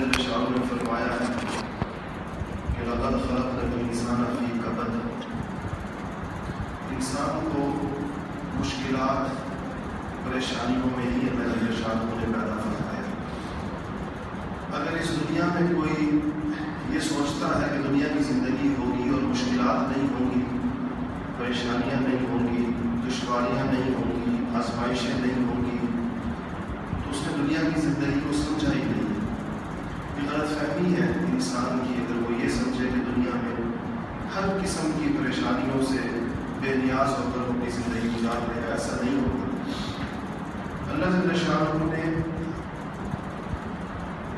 جل شاہ نے فرمایا ہے کہ لقد خلق انسان فی قبد۔ انسان کو مشکلات، پریشانیوں میں ہی اللہ جل شاہ نے پیدا فرمایا۔ اگر اس دنیا میں کوئی یہ سوچتا ہے کہ دنیا کی زندگی ہوگی اور مشکلات نہیں ہوں گی، پریشانیاں نہیں ہوں گی، دشواریاں نہیں ہوں گی، آزمائشیں نہیں ہوں گی، تو اس نے دنیا کی زندگی کو سمجھا ہی نہیں۔ غلط فہمی ہے انسان کی، اگر وہ یہ سمجھے کہ دنیا میں ہر قسم کی پریشانیوں سے بے نیاز ہو کر اپنی زندگی گزار لے، ایسا نہیں ہوگا اللہ جل شاہ نے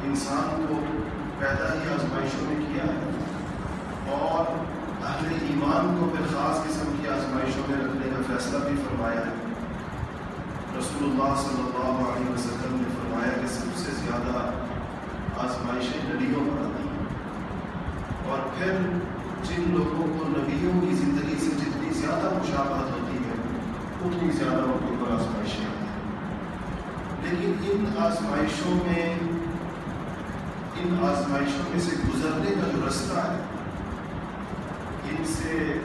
انسان کو پیدا ہی آزمائشوں میں کیا ہے اور اہل ایمان کو پھر خاص قسم کی آزمائشوں میں رکھنے کا فیصلہ بھی فرمایا ہے۔ رسول اللہ صلی اللہ علیہ وسلم نے فرمایا کہ سب سے زیادہ آزمائشیں نبیوں پر آتی ہیں۔ اور پھر جن لوگوں کو نبیوں کی زندگی سے جتنی زیادہ مشابہت ہوتی ہے، اتنی زیادہ ان کے اوپر آزمائشیں آتی ہیں۔ لیکن ان آزمائشوں میں، ان آزمائشوں میں سے گزرنے کا جو رستہ ہے، ان سے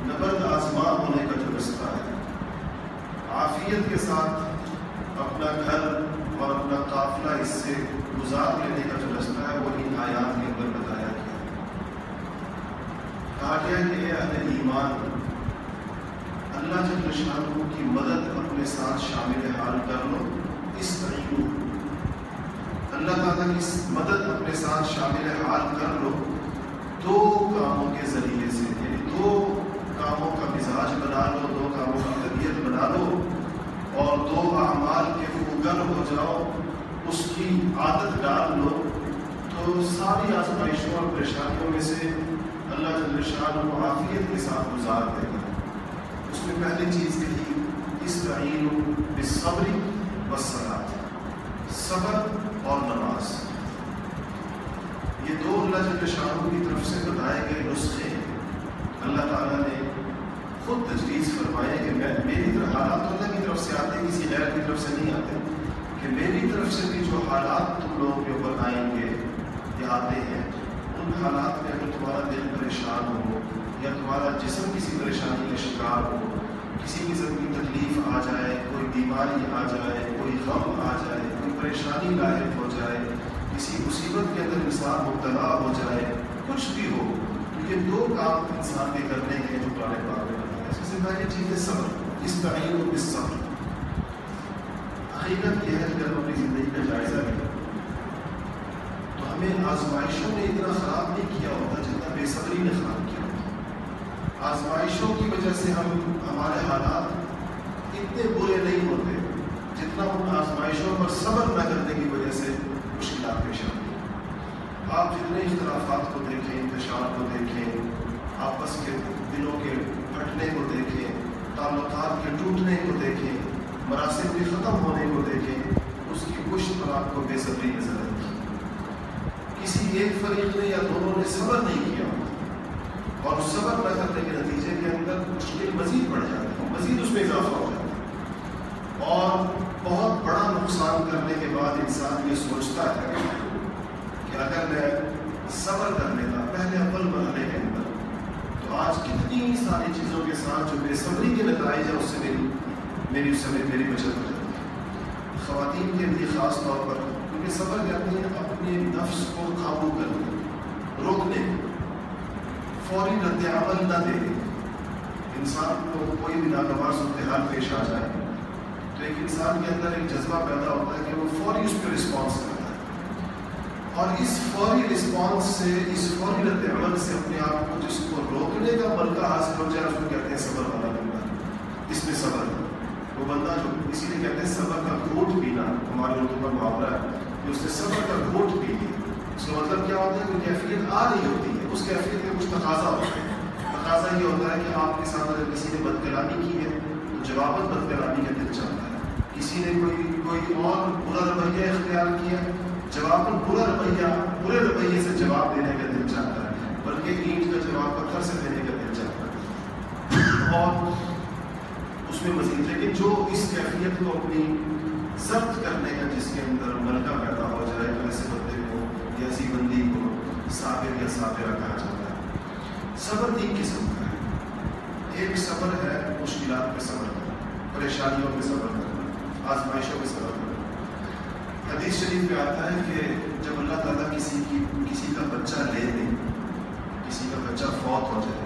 نبرد آزما ہونے کا جو رستہ ہے، عافیت کے ساتھ اپنا گھر اور اپنا قافلہ اس سے گزار لینے کا جو رستہ ہے وہ ان آیات کے اندر بتایا گیا کہا گیا کہ اہل ایمان، اللہ جل شاہ کی مدد اپنے ساتھ شامل حال کر لو، اس طریقوں اللہ تعالیٰ کی مدد اپنے ساتھ شامل حال کر لو، دو کاموں کے ذریعے سے یعنی دو کاموں کا مزاج بنا لو، دو کاموں کا طبیعت بنا لو، اور دو اعمال کے خوگر ہو جاؤ، اس کی عادت ڈال لو، تو ساری آزمائشوں اور پریشانیوں میں سے اللہ جل شاہ کو عافیت کے ساتھ گزار دے گا۔ اس میں پہلی چیز کہی اس تعین بصبری وسلات صبر اور نماز۔ یہ دو اللہ جل شاہ کی طرف سے بتائے گئے نسخے اللہ تعالیٰ نے خود تجویز فرمائے کہ میں میری طرف حالات اللہ کی طرف سے آتے، کسی غیر کی طرف سے نہیں آتے۔ کہ میری طرف سے بھی جو حالات تم لوگوں کے اوپر آئیں گے یا آتے ہیں، ان حالات میں اگر تمہارا دل پریشان ہو یا تمہارا جسم کسی پریشانی کا شکار ہو، کسی قسم کی تکلیف آ جائے، کوئی بیماری آ جائے، کوئی غم آ جائے، کوئی پریشانی لاحق ہو جائے، کسی مصیبت کے اندر انسان مبتلا ہو جائے، کچھ بھی ہو، تو یہ دو کام انسان کے کرنے ہیں جو پرانے پاک میں بتایا سب سے پہلی چیز ہے صبر اس تعین و اس صبر حقیقت یہ ہے کہ ہم اپنی زندگی کا جائزہ لیں۔ تو ہمیں آزمائشوں نے اتنا خراب نہیں کیا ہوتا جتنا بے صبری نے خراب کیا ہوتا۔ آزمائشوں کی وجہ سے ہم، ہمارے حالات اتنے برے نہیں ہوتے جتنا ان آزمائشوں پر صبر نہ کرنے کی وجہ سے مشکلات پیش آتی ہیں۔ آپ جتنے اختلافات کو دیکھیں، انتشار کو دیکھیں، آپس کے دلوں کے پھٹنے کو دیکھیں، تعلقات کے ٹوٹنے کو دیکھیں مراسم کے ختم ہونے کو دیکھیں اس کی پشت پر آپ کو بے صبری نظر آئے گی کسی ایک فریق نے یا دونوں نے صبر نہیں کیا اور اس صبر نہ کرنے کے نتیجے کے اندر مشکل مزید بڑھ جاتی ہے مزید اس میں اضافہ ہو جاتا ہے۔ اور بہت بڑا نقصان کرنے کے بعد انسان یہ سوچتا ہے کہ اگر میں صبر کر لیتا پہلے اول مرحلے کے اندر، تو آج کتنی ساری چیزوں کے ساتھ جو بے صبری کے نتائج ہے اس سے میری میری اس میری بچت ہو جاتی ہے۔ خواتین کے لیے خاص طور پر کیونکہ صبر کرتے ہیں اپنے نفس کو قابو کرنے روکنے، فوری رد عمل نہ دے انسان کو کوئی بھی ناگوار صورتحال پیش آ جائے۔ تو ایک انسان کے اندر ایک جذبہ پیدا ہوتا ہے کہ وہ فوری اس پہ رسپانس کرتا ہے۔ اور اس فوری رسپانس سے، اس فوری رد عمل سے اپنے آپ کو جس کو روکنے کا ملکہ حاصل ہو جائے، اس کو کہتے ہیں صبر والا بندہ اس میں صبر ہے۔ وہ بندہ جو اسی لیے کہتے ہیں صبر کا گھوٹ پینا ہمارے اردو کا محاورہ ہے، کہ اس نے صبر کا گھوٹ پی لیا۔ اس کا مطلب کیا ہوتا ہے؟ کہ کیفیت آ رہی ہوتی ہے، اس کیفیت کا کچھ تقاضا ہوتا ہے۔ تقاضا یہ ہوتا ہے کہ آپ کے ساتھ اگر کسی نے بد کلامی کی ہے، تو جوابت بد کلامی کا دل چلتا ہے۔ کسی نے کوئی کوئی اور برا رویہ اختیار کیا جواب برا رویہ، برے رویے سے جواب دینے کا دل چاہتا ہے، بلکہ اینٹ کا جواب پتھر سے دینے کا دل چاہتا ہے۔ اور اس میں مزید ہے کہ جو اس کیفیت کو اپنی ضبط کرنے کا جس کے اندر ملکہ پیدا ہو جائے، تو ایسے بندے کو یا ایسی بندی کو صابر یا صابرہ کہا جاتا ہے۔ صبر تین قسم کا ہے۔ ایک صبر ہے، مشکلات پہ صبر کرنا، پریشانیوں پہ صبر کرنا، آزمائشوں پہ صبر کرنا۔ حدیث شریف میں آتا ہے کہ جب اللہ تعالیٰ کسی کی، کسی کا بچہ لے لے، کسی کا بچہ فوت ہو جائے،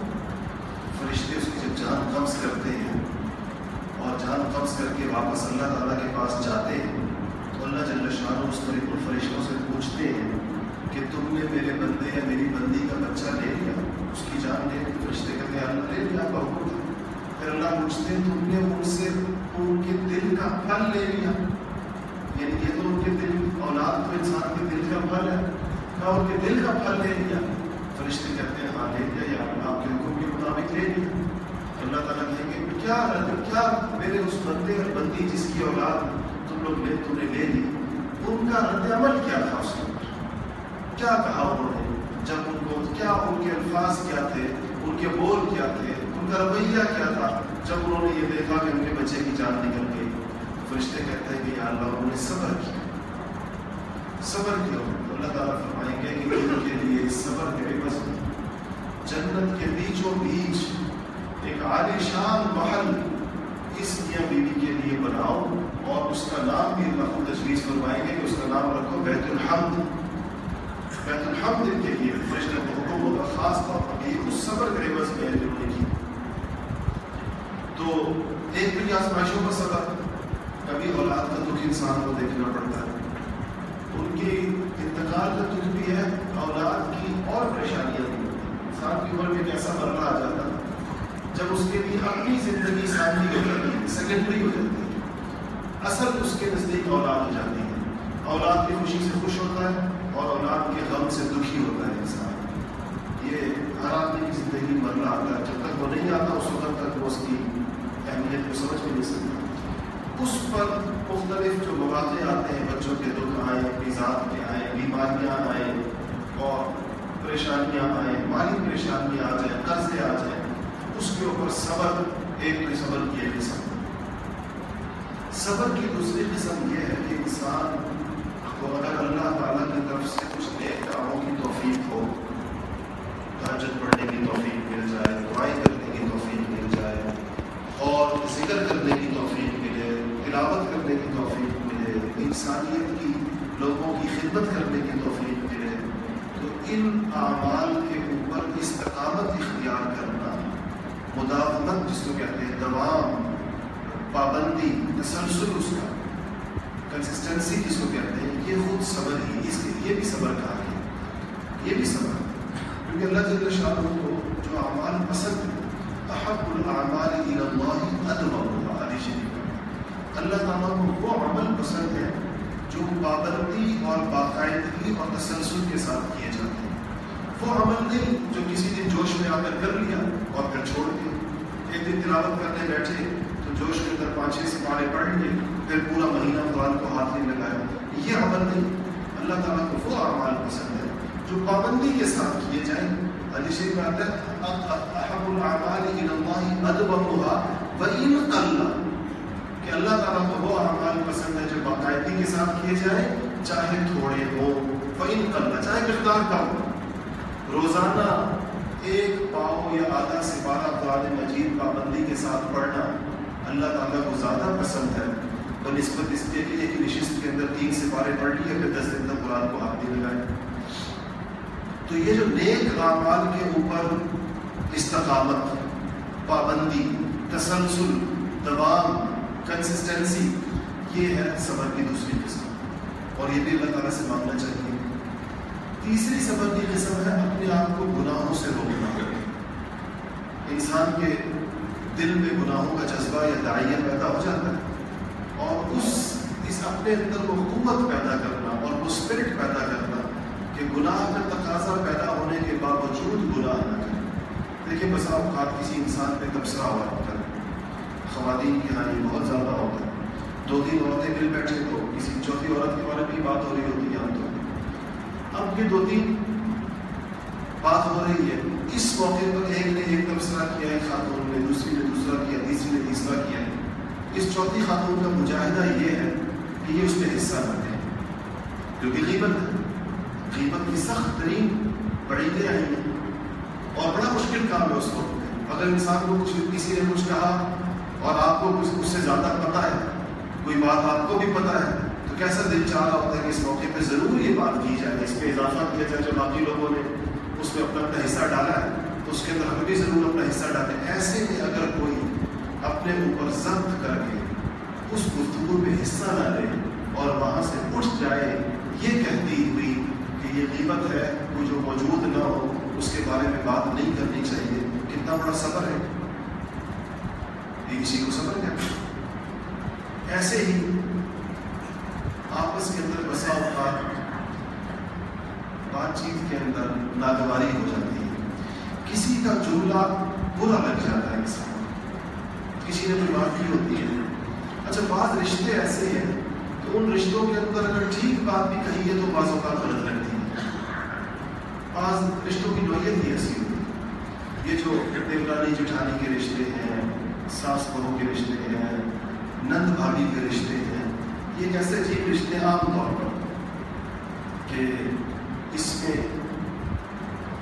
فرشتے اس کی جب جان قبض کرتے ہیں اور جان قبض کر کے واپس اللہ تعالیٰ کے پاس جاتے ہیں تو اللہ جل شاہ اس طریق الفرشتوں سے پوچھتے ہیں کہ تم نے میرے بندے یا میری بندی کا بچہ لے لیا؟ اس کی جان لے فرشتے کہتے ہیں اللہ لے لیا آپ پھر اللہ پوچھتے ہیں، تم نے ان سے ان کے دل کا پھل لے لیا؟ یعنی یہ تو ان کے دل، اولاد تو انسان کے دل کا پھل ہے۔ کہا، ان کے دل کا پھل لے لیا فرشتے کہتے ہیں ہاں لے لیا یا آپ کے حکم کے مطابق لے لیا اللہ تعالیٰ کہیں گے کیا کیا میرے اس بندے اور بندی جس کی اولاد تم لوگ لے تم نے لے لی، ان کا رد عمل کیا تھا اس کے کیا کہا انہوں نے؟ جب ان کو کیا ان کے الفاظ کیا تھے؟ ان کے بول کیا تھے؟ ان کا رویہ کیا تھا؟ جب انہوں نے یہ دیکھا کہ ان کے بچے کی جان نکل گئی، فرشتے کہتے ہیں کہ یا اللہ، انہوں نے صبر کیا۔ صبر کیا۔ اللہ تعالیٰ فرمائیں گے کہ ان کے لیے صبر کے بس جنت کے بیچوں بیچ ایک عالیشان محل اس میاں بیوی کے لیے بناؤ اور اس کا نام بھی اللہ کو تجویز فرمائیں گے کہ اس کا نام رکھو بیت الحمد۔ بیت الحمد کے لیے فرشتے کو حکم ہوگا، خاص طور پر یہ اس صبر کے عوض میں ہے جنہوں نے کی۔ تو ایک بھی آزمائشوں کا صبر کبھی اولاد کا دکھ انسان کو دیکھنا پڑتا ہے۔ ان کی انتقال کا دکھ بھی ہے، اولاد کی اور پریشانیاں بھی۔ ہوتی ہیں انسان کی عمر میں ایک ایسا مرحلہ آ جاتا ہے جب اس کے لیے اپنی زندگی سامنے ہو جاتی ہے سیکنڈری ہو جاتی ہے۔ اصل اس کے نزدیک اولاد ہو جاتی ہے۔ اولاد کی خوشی سے خوش ہوتا ہے اور اولاد کے غم سے دکھی ہوتا ہے انسان۔ یہ ہر آدمی کی زندگی مرنا آتا ہے۔ جب تک وہ نہیں آتا اس وقت تک وہ اس کی اہمیت کو سمجھ بھی نہیں سکتا۔ اس پر مختلف جو مواقع آتے ہیں، بچوں کے دکھ آئیں مزاج کے آئیں بیماریاں آئیں اور پریشانیاں آئیں مالی پریشانیاں آ جائیں، قرضے آ جائیں۔ اس کے اوپر صبر ایک تو صبر کی ایک قسم۔ صبر کی دوسری قسم یہ ہے کہ انسان کو اگر اللہ تعالیٰ کی طرف سے کچھ نیک کاموں کی توفیق ہو تاجت پڑھنے کی توفیق مل جائے دعائیں کرنے کی توفیق مل جائے، اور ذکر کرنے کی توفیق ملے، تلاوت کرنے کی توفیق ملے، انسانیت کی، لوگوں کی خدمت کرنے کی توفیق ملے، تو ان اعمال کے اوپر استقامت اختیار کرنا مداومت جس کو کہتے ہیں، دوام، پابندی، تسلسل اس کا کنسسٹنسی جس کو کہتے ہیں، یہ خود صبر ہی اس کے یہ بھی صبر کہا ہے۔ یہ بھی صبر کیونکہ اللہ جل شاہ کو جو اعمال پسند ہے احب الاعمال الى اللہ ادب علی شریف اللہ تعالیٰ کو وہ عمل پسند ہے جو پابندی اور باقاعدگی اور تسلسل کے ساتھ کیے جاتے ہیں۔ وہ عمل نہیں جو کسی دن جوش میں آ کر کر لیا اور پھر چھوڑ دیا۔ ایک دن تلاوت کرنے بیٹھے تو جوش کے اندر پانچ چھ سپارے پڑھ لیے، پھر پورا مہینہ قرآن کو ہاتھ نہیں لگایا۔ یہ عمل نہیں، اللہ تعالیٰ کو وہ اعمال پسند ہے جو پابندی کے ساتھ کیے جائیں۔ علی شریف میں آتا ہے، احب الاعمال الى اللہ ادبها وان قل. کہ اللہ تعالیٰ کو وہ اعمال پسند ہے جو باقاعدگی کے ساتھ کیے جائیں، چاہے تھوڑے ہو وان قل، چاہے مقدار کم ہو۔ روزانہ ایک پاؤ یا آدھا سپارہ قرآن مجید پابندی کے ساتھ پڑھنا اللہ تعالیٰ کو زیادہ پسند ہے بہ نسبت اس کے لیے کہ نشست کے اندر تین سپارے پڑھ لیے، پھر دس دن تک قرآن کو ہاتھ نہیں لگائے۔ تو یہ جو نیک اعمال کے اوپر استقامت، پابندی، تسلسل، دوام کنسسٹنسی یہ ہے صبر کی دوسری قسم۔ اور یہ بھی اللہ تعالیٰ سے مانگنا چاہیے۔ تیسری صبر کی قسم ہے اپنے آپ کو گناہوں سے روکنا انسان کے دل میں گناہوں کا جذبہ یا دائیا پیدا ہو جاتا ہے۔ اور اس اس اپنے اندر وہ قوت پیدا کرنا اور وہ اسپرٹ پیدا کرنا کہ گناہ کا تقاضا پیدا ہونے کے باوجود گناہ نہ کرے دیکھیے بسا اوقات کسی انسان پہ تبصرہ ہوا ہوتا ہے۔ خواتین کی ہاں یہ بہت زیادہ ہوتا ہے۔ دو تین عورتیں مل بیٹھے تو کسی چوتھی عورت کے بارے میں بات ہو رہی ہوتی ہے۔ اب یہ دو تین بات ہو رہی ہے۔ اس موقع پر ایک نے ایک تبصرہ کیا ہے خاتون نے، دوسری نے دوسرا کیا، تیسری نے تیسرا کیا ہے۔ اس چوتھی خاتون کا مجاہدہ یہ ہے کہ یہ اس میں حصہ نہ دیں جو کہ غیبت ہے۔ غیبت کی سخت ترین بڑیدیں آئی ہیں اور بڑا مشکل کام ہے اس وقت۔ اگر انسان کو کچھ کسی نے کچھ کہا اور آپ کو کچھ اس سے زیادہ پتہ ہے، کوئی بات آپ کو بھی پتہ ہے کیسا دل چاہ رہا ہوتا ہے کہ اس موقع پہ ضرور یہ بات کی جائے، اس پہ اضافہ کیا جائے جو باقی لوگوں نے اس میں اپنا اپنا حصہ ڈالا ہے، تو اس کے اندر ہم بھی ضرور اپنا حصہ ڈالیں۔ ایسے میں اگر کوئی اپنے اوپر ضبط کر کے اس گفتگو میں حصہ نہ لے اور وہاں سے اٹھ جائے، یہ کہتی ہوئی کہ یہ قیمت ہے، وہ جو موجود نہ ہو، اس کے بارے میں بات نہیں کرنی چاہیے۔ کتنا بڑا صبر ہے۔ یہ کسی کو صبر کیا ایسے ہی آپس کے اندر بسا اوقات، بات چیت کے اندر ناگواری ہو جاتی ہے۔ کسی کا جملہ برا لگ جاتا ہے انسان کسی نے کوئی بات کی ہوتی ہے۔ اچھا بعض رشتے ایسے ہیں کہ ان رشتوں کے اندر اگر ٹھیک بات بھی کہی ہے تو بعض اوقات غلط لگتی ہے۔ بعض رشتوں کی نوعیت ہی ایسی ہوتی ہے۔ یہ جو دیورانی جٹھانی کے رشتے ہیں، ساس بہو کے رشتے ہیں، نند بھابھی کے رشتے ہیں یہ ایک ایسے عجیب رشتے عام طور پر کہ اس میں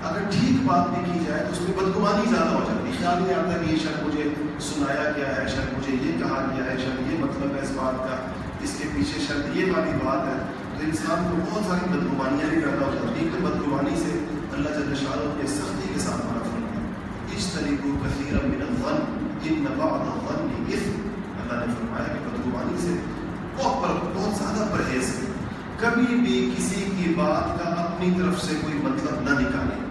اگر ٹھیک بات بھی کی جائے تو اس میں بدگمانی زیادہ ہو جاتی ہے۔ خیال نہیں آتا کہ یہ شاید مجھے سنایا گیا ہے شاید مجھے یہ کہا گیا ہے شاید یہ مطلب ہے اس بات کا، اس کے پیچھے شاید یہ والی بات ہے۔ تو انسان کو بہت ساری بدگمانیاں بھی پیدا ہو جاتی ہیں۔ کہ بدگمانی سے اللہ جل شاہ کے سختی کے ساتھ منع فرمایا اس طریقے کو کثیر من الظن، ان بعض الظن اثم اللہ نے فرمایا کہ بدگمانی سے بہت پر بہت زیادہ پرہیز ہے کبھی بھی کسی کی بات کا اپنی طرف سے کوئی مطلب نہ نکالے۔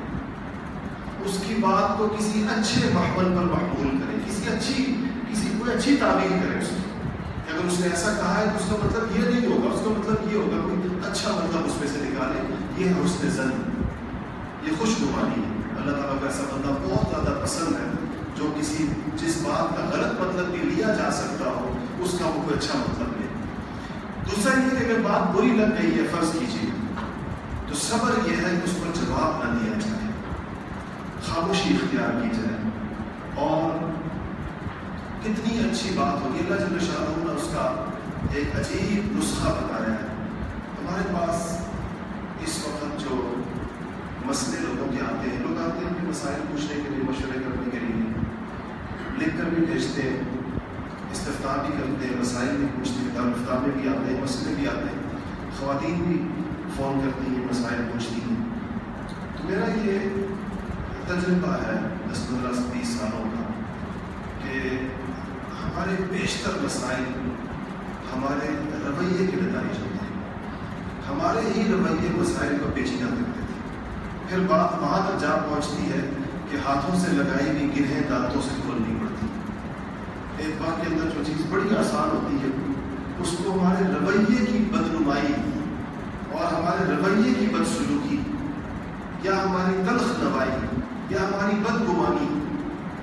اس کی بات کو کسی اچھے محمل پر محمول کرے، کسی اچھی، کسی کوئی اچھی تعبیر کرے اس کی۔ اگر اس نے ایسا کہا ہے تو اس کا مطلب یہ نہیں ہوگا، اس کا مطلب یہ ہوگا کوئی اچھا مطلب اس میں سے نکالے۔ یہ ہے حسن زن یہ خوش گمانی ہے۔ اللہ تعالیٰ کا ایسا بندہ بہت زیادہ پسند ہے جو کسی جس بات کا غلط مطلب بھی لیا جا سکتا ہو، اس کا وہ کوئی اچھا مطلب دوسرا یہ کہ اگر بات بری لگ گئی ہے، فرض کیجیے، تو صبر یہ ہے کہ اس پر جواب نہ دیا جائے، خاموشی اختیار کی جائے، اور کتنی اچھی بات ہوگی۔ اللہ جل شاہ نے اس کا ایک عجیب نسخہ بتایا ہے۔ ہمارے پاس اس وقت جو مسئلے لوگوں کے آتے ہیں، لوگ آتے ہیں کہ مسائل پوچھنے کے لیے، مشورے کرنے کے لیے لکھ کر بھی بھیجتے ہیں۔ استفتا بھی کرتے ہیں مسائل بھی پوچھتے ہیں دارالفتہ میں بھی آتے ہیں مسئلے بھی آتے ہیں۔ خواتین بھی فون کرتی ہیں، مسائل پوچھتی ہیں۔ تو میرا یہ تجربہ ہے دس پندرہ سے بیس سالوں کا کہ ہمارے بیشتر مسائل ہمارے رویے کے نتائج ہوتے ہیں۔ ہمارے ہی رویے مسائل کو پیچیدہ کرتے تھے۔ پھر بات وہاں تک جا پہنچتی ہے کہ ہاتھوں سے لگائی ہوئی گرہیں دانتوں سے کھولنی۔ کے اندر جو چیز بڑی آسان ہوتی ہے، اس کو ہمارے رویے کی بدنمائی اور ہمارے رویے کی بدسلوکی، یا ہماری تلخ نوائی یا ہماری بدگمانی،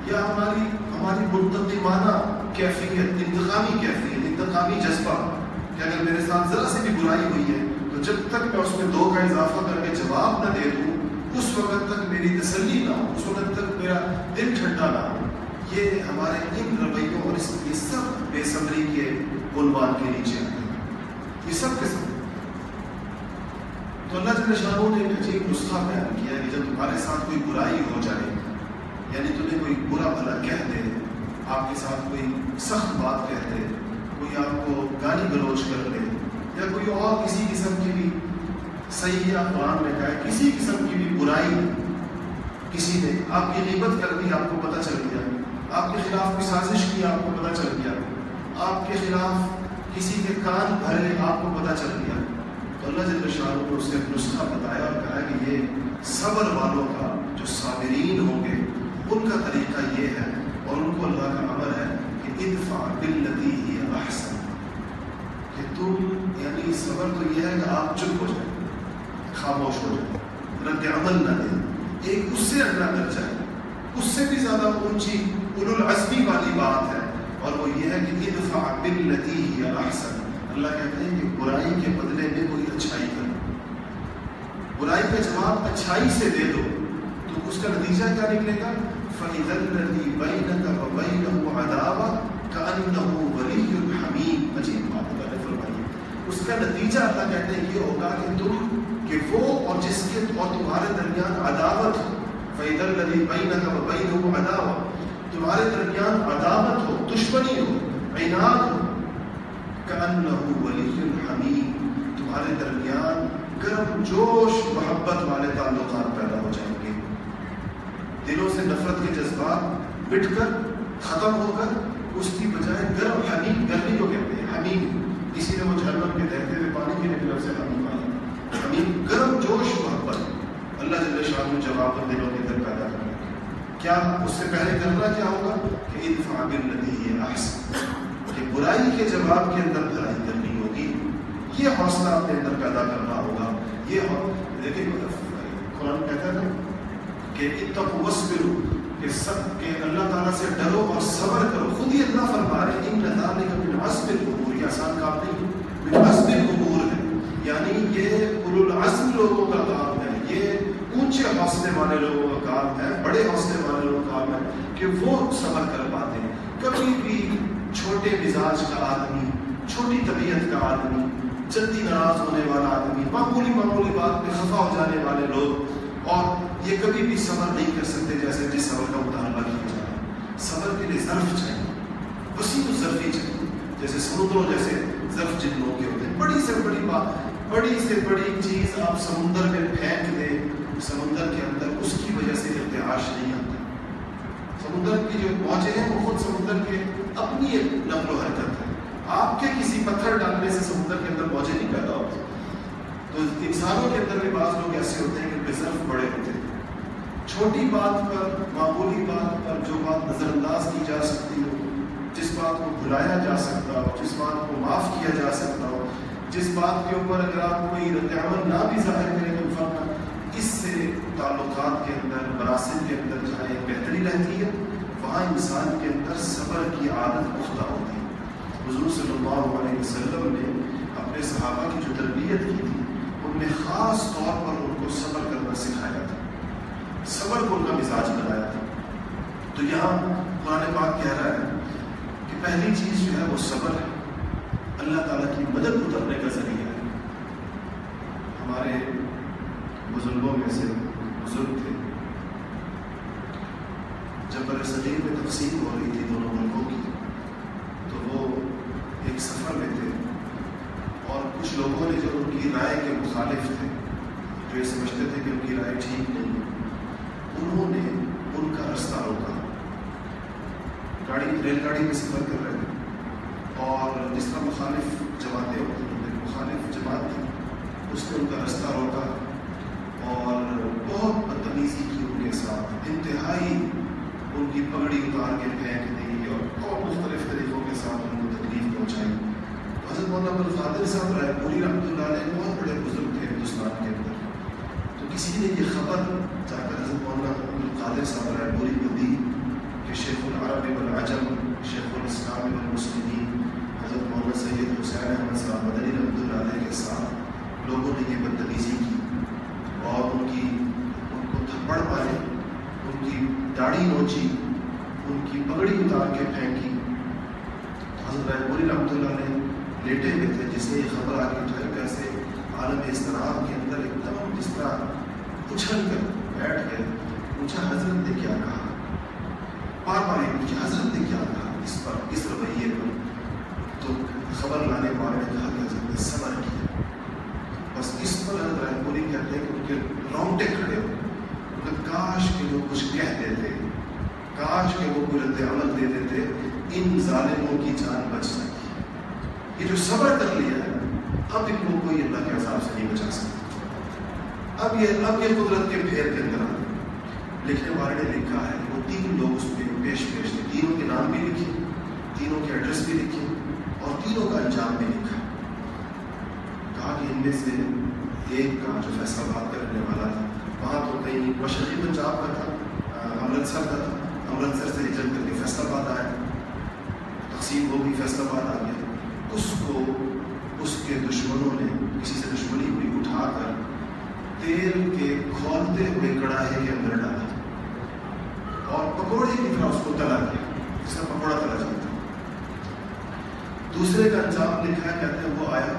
یا ہماری ہماری منتقمانہ کیفیت، انتقامی کیفیت، انتقامی جذبہ کہ اگر میرے ساتھ ذرا سے بھی برائی ہوئی ہے، تو جب تک میں اس میں دو کا اضافہ کر کے جواب نہ دے دوں، اس وقت تک میری تسلی نہ ہو، اس وقت تک میرا دل ٹھنڈا نہ ہو۔ یہ ہمارے ان رویوں اور اس یہ سب بے صبری کے عنوان کے نیچے آتے ہیں۔ یہ سب کے سب۔ تو اللہ جل شاہ نے ایک عجیب نسخہ بیان کیا ہے کہ جب تمہارے ساتھ کوئی برائی ہو جائے یعنی تمہیں کوئی برا بھلا کہہ دے، آپ کے ساتھ کوئی سخت بات کہہ دے، کوئی آپ کو گالی گلوچ کر لے یا کوئی اور کسی قسم کی بھی صحیح یا قرآن میں کہا ہے، کسی قسم کی بھی برائی کسی نے آپ کی غیبت کر دی، آپ کو پتہ چل گیا۔ آپ کے خلاف کوئی سازش کی آپ کو پتہ چل گیا؟ آپ کے خلاف کسی کے کان بھرے آپ کو پتہ چل گیا؟ تو اللہ جل شاہ کو اس نے نسخہ بتایا اور کہا کہ یہ صبر والوں کا جو صابرین ہوں گے، ان کا طریقہ یہ ہے اور ان کو اللہ کا امر ہے کہ ادفع باللتی ہی احسن۔ کہ تم یعنی صبر تو یہ ہے کہ آپ چپ ہو جائیں، خاموش ہو جائیں، رد عمل نہ دیں۔ ایک اس سے اگلا درجہ ہے، اس سے بھی زیادہ اونچی العزمی والی بات ہے اور وہ یہ ہے کہ ادفع باللتی ہی احسن۔ اللہ کہتے ہیں کہ برائی کے بدلے میں کوئی اچھائی کرو۔ برائی کا جواب اچھائی سے دے دو، تو اس کا نتیجہ کیا نکلے گا؟ فَإِذَا الَّذِي بَيْنَكَ وَبَيْنَهُ عَدَاوَةٌ كَأَنَّهُ وَلِيٌّ حَمِيمٌ۔ عجیب بات اللہ نے فرمائی اس کا نتیجہ اللہ کہتے ہیں یہ ہوگا کہ تم، کہ وہ اور جس کے اور تمہارے درمیان عداوت۔ ہو فید الدی بین کا تمہارے درمیان عداوت ہو، دشمنی ہو، عناد ہو کأنه ولی حمید تمہارے درمیان گرم، جوش، محبت والے تعلقات پیدا ہو جائیں گے۔ دلوں سے نفرت کے جذبات مٹ کر، ختم ہو کر، اس کی بجائے گرم، حمیم، گرمی کو کہتے ہیں، حمیم۔ کسی نے وہ جھرنم کے بہتے ہوئے پانی کے نکلر سے حمیم آیا حمیم، گرم، جوش، محبت۔ اللہ جل شاہ جواب دلوں کے اندر پیدا کرنا کیا اس سے پہلے کرنا کیا ہوگا کہ ادفع بالذی احسن، کہ برائی کے جواب کے اندر بھلائی کرنی ہوگی۔ یہ حوصلہ اپنے اندر پیدا کرنا ہوگا۔ یہ لیکن قرآن کہتا ہے کہ اتقوا وصبروا کہ سب کہ اللہ تعالیٰ سے ڈرو اور صبر کرو۔ خود ہی اللہ فرما رہے ہیں، ان ذالک من عزم الامور یہ آسان کام نہیں من عزم الامور ہے۔ یعنی یہ اولو العزم لوگوں کا کام ہے۔ یہ والے لوگوں کا کام ہے، بڑے حوصلے والے لوگوں کا کام ہے کہ وہ صبر کر پاتے ہیں۔ کبھی بھی چھوٹے مزاج کا آدمی، چھوٹی طبیعت کا آدمی، جلدی ناراض ہونے والا آدمی، معمولی معمولی بات پہ خفا ہو جانے والے لوگ، اور یہ کبھی بھی صبر نہیں کر سکتے جیسے جس صبر کا مطالبہ کیا جائے صبر کے لیے ظرف چاہیے۔ وسیع و ظرفی چاہیے۔ جیسے سمندروں جیسے ظرف جن لوگوں کے ہوتے ہیں۔ بڑی سے بڑی بات، بڑی سے بڑی چیز آپ سمندر میں پھینک دیں۔ سمندر کے اندر، اس کی وجہ سے ارتعاش نہیں آتا۔ سمندر کی جو موجیں ہیں، وہ خود سمندر کے اپنی ایک نقل و حرکت ہے۔ آپ کے کسی پتھر ڈالنے سے سمندر کے اندر موجیں نہیں پیدا ہوتی تو انسانوں کے اندر بھی بعض لوگ ایسے ہوتے ہیں کہ بے ظرف بڑے ہوتے ہیں۔ چھوٹی بات پر، معمولی بات پر جو بات نظر انداز کی جا سکتی ہو، جس بات کو بھلایا جا سکتا ہو، جس بات کو معاف کیا جا سکتا ہو، جس بات کے اوپر اگر آپ کوئی رد عمل نہ بھی ظاہر کریں تو فرق اس تعلقات کے اندر مراسم کے اندر جہاں ایک بہتری رہتی ہے، وہاں انسان کے اندر صبر کی عادت پختہ ہوتی ہے۔ حضور صلی اللہ علیہ وسلم نے اپنے صحابہ کی جو تربیت کی تھی، ان نے خاص طور پر ان کو صبر کرنا سکھایا تھا۔ صبر کو ان کا مزاج بنایا تھا۔ تو یہاں قرآن پاک کہہ رہا ہے کہ پہلی چیز جو ہے وہ صبر ہے۔ اللہ تعالیٰ کی مدد اترنے کا ذریعہ ہے۔ ہمارے بزرگوں میں سے بزرگ تھے جب برصغیر میں تقسیم ہو رہی تھی دونوں ملکوں کی تو وہ ایک سفر میں تھے اور کچھ لوگوں نے جو ان کی رائے کے مخالف تھے جو یہ سمجھتے تھے کہ ان کی رائے ٹھیک نہیں انہوں نے ان کا رستہ روکا گاڑی ریل گاڑی میں سفر کر رہے تھے اور جس طرح مخالف جماعتیں ہوتی ہیں مخالف جماعت تھی اس نے ان کا رستہ روکا اور بدتمیزی کی ان کے ساتھ انتہائی ان کی پگڑی اتار کے پھینک دی اور بہت مختلف طریقوں کے ساتھ ان کو تکلیف پہنچائی حضرت مولانا القادر صاحب رائے پوری رحمۃ اللہ علیہ بہت بڑے بزرگ تھے ہندوستان کے اندر تو کسی نے یہ خبر جا کر حضرت مولانا القادر صاحب رائے پوری کو دی کہ شیخ العرب والعجم شیخ الاسلام والمسلمین حضرت مولانا سید حسین احمد صاحب مدنی رحمۃ اللہ علیہ کے ساتھ لوگوں نے یہ بدتمیزی کی اور ان کی ان کو تھپڑ مارے ان کی داڑھی نوچی، ان کی پگڑی اتار کے پھینکی۔ حضرت رائے پوری رحمۃ اللہ نے لیٹے ہوئے تھے جس نے یہ خبر آ کے اٹھائی کیسے عالم اضطراب کے اندر ایک دم جس طرح اچھل کر بیٹھ گئے۔ پوچھا، حضرت نے کیا کہا؟ بار بار یہ پوچھا، حضرت نے کیا کہا؟ اس پر اس رویے پر تو خبر لانے والے نے کہا کہ حضرت نے صبر کیا بس اس پر حضرت رائے پوری کہتے ہیں کہ ان کے رونگٹے کھڑے ہو کہ کاش کہ وہ کچھ کہہ دیتے کاش رد عمل دے دیتے ان ظالموں کی جان بچ سکتی یہ جو صبر کر لیا ہے، اب ان کو کوئی اللہ کے عذاب سے نہیں بچا سکتا۔ اب یہ اب یہ قدرت کے پھیر کے اندر آ لکھنے والے نے لکھا ہے، وہ تین لوگ اس میں پیش پیش تھے۔ تینوں کے نام بھی لکھے، تینوں کے ایڈریس بھی لکھے اور تینوں کا انجام بھی لکھا۔ کہا کہ ان میں سے ایک کا جو فیصلہ بات کرنے والا تھا، وہاں تو کہیں مشرقی پنجاب کا تھا امرتسر کا تھا۔ امرتسر سے ہجرت کر کے فیصلہ باد آیا تقسیم ہو گئی فیصلہ باد آ گیا اس کو اس کے دشمنوں نے کسی سے دشمنی ہوئی اٹھا کر تیل کے کھولتے ہوئے کڑاہے کے اندر ڈالا اور پکوڑے کی طرح اس کو تلا دیا جس کا پکوڑا تلا جاتا دوسرے کا انجام لکھا کہتے ہیں وہ آیا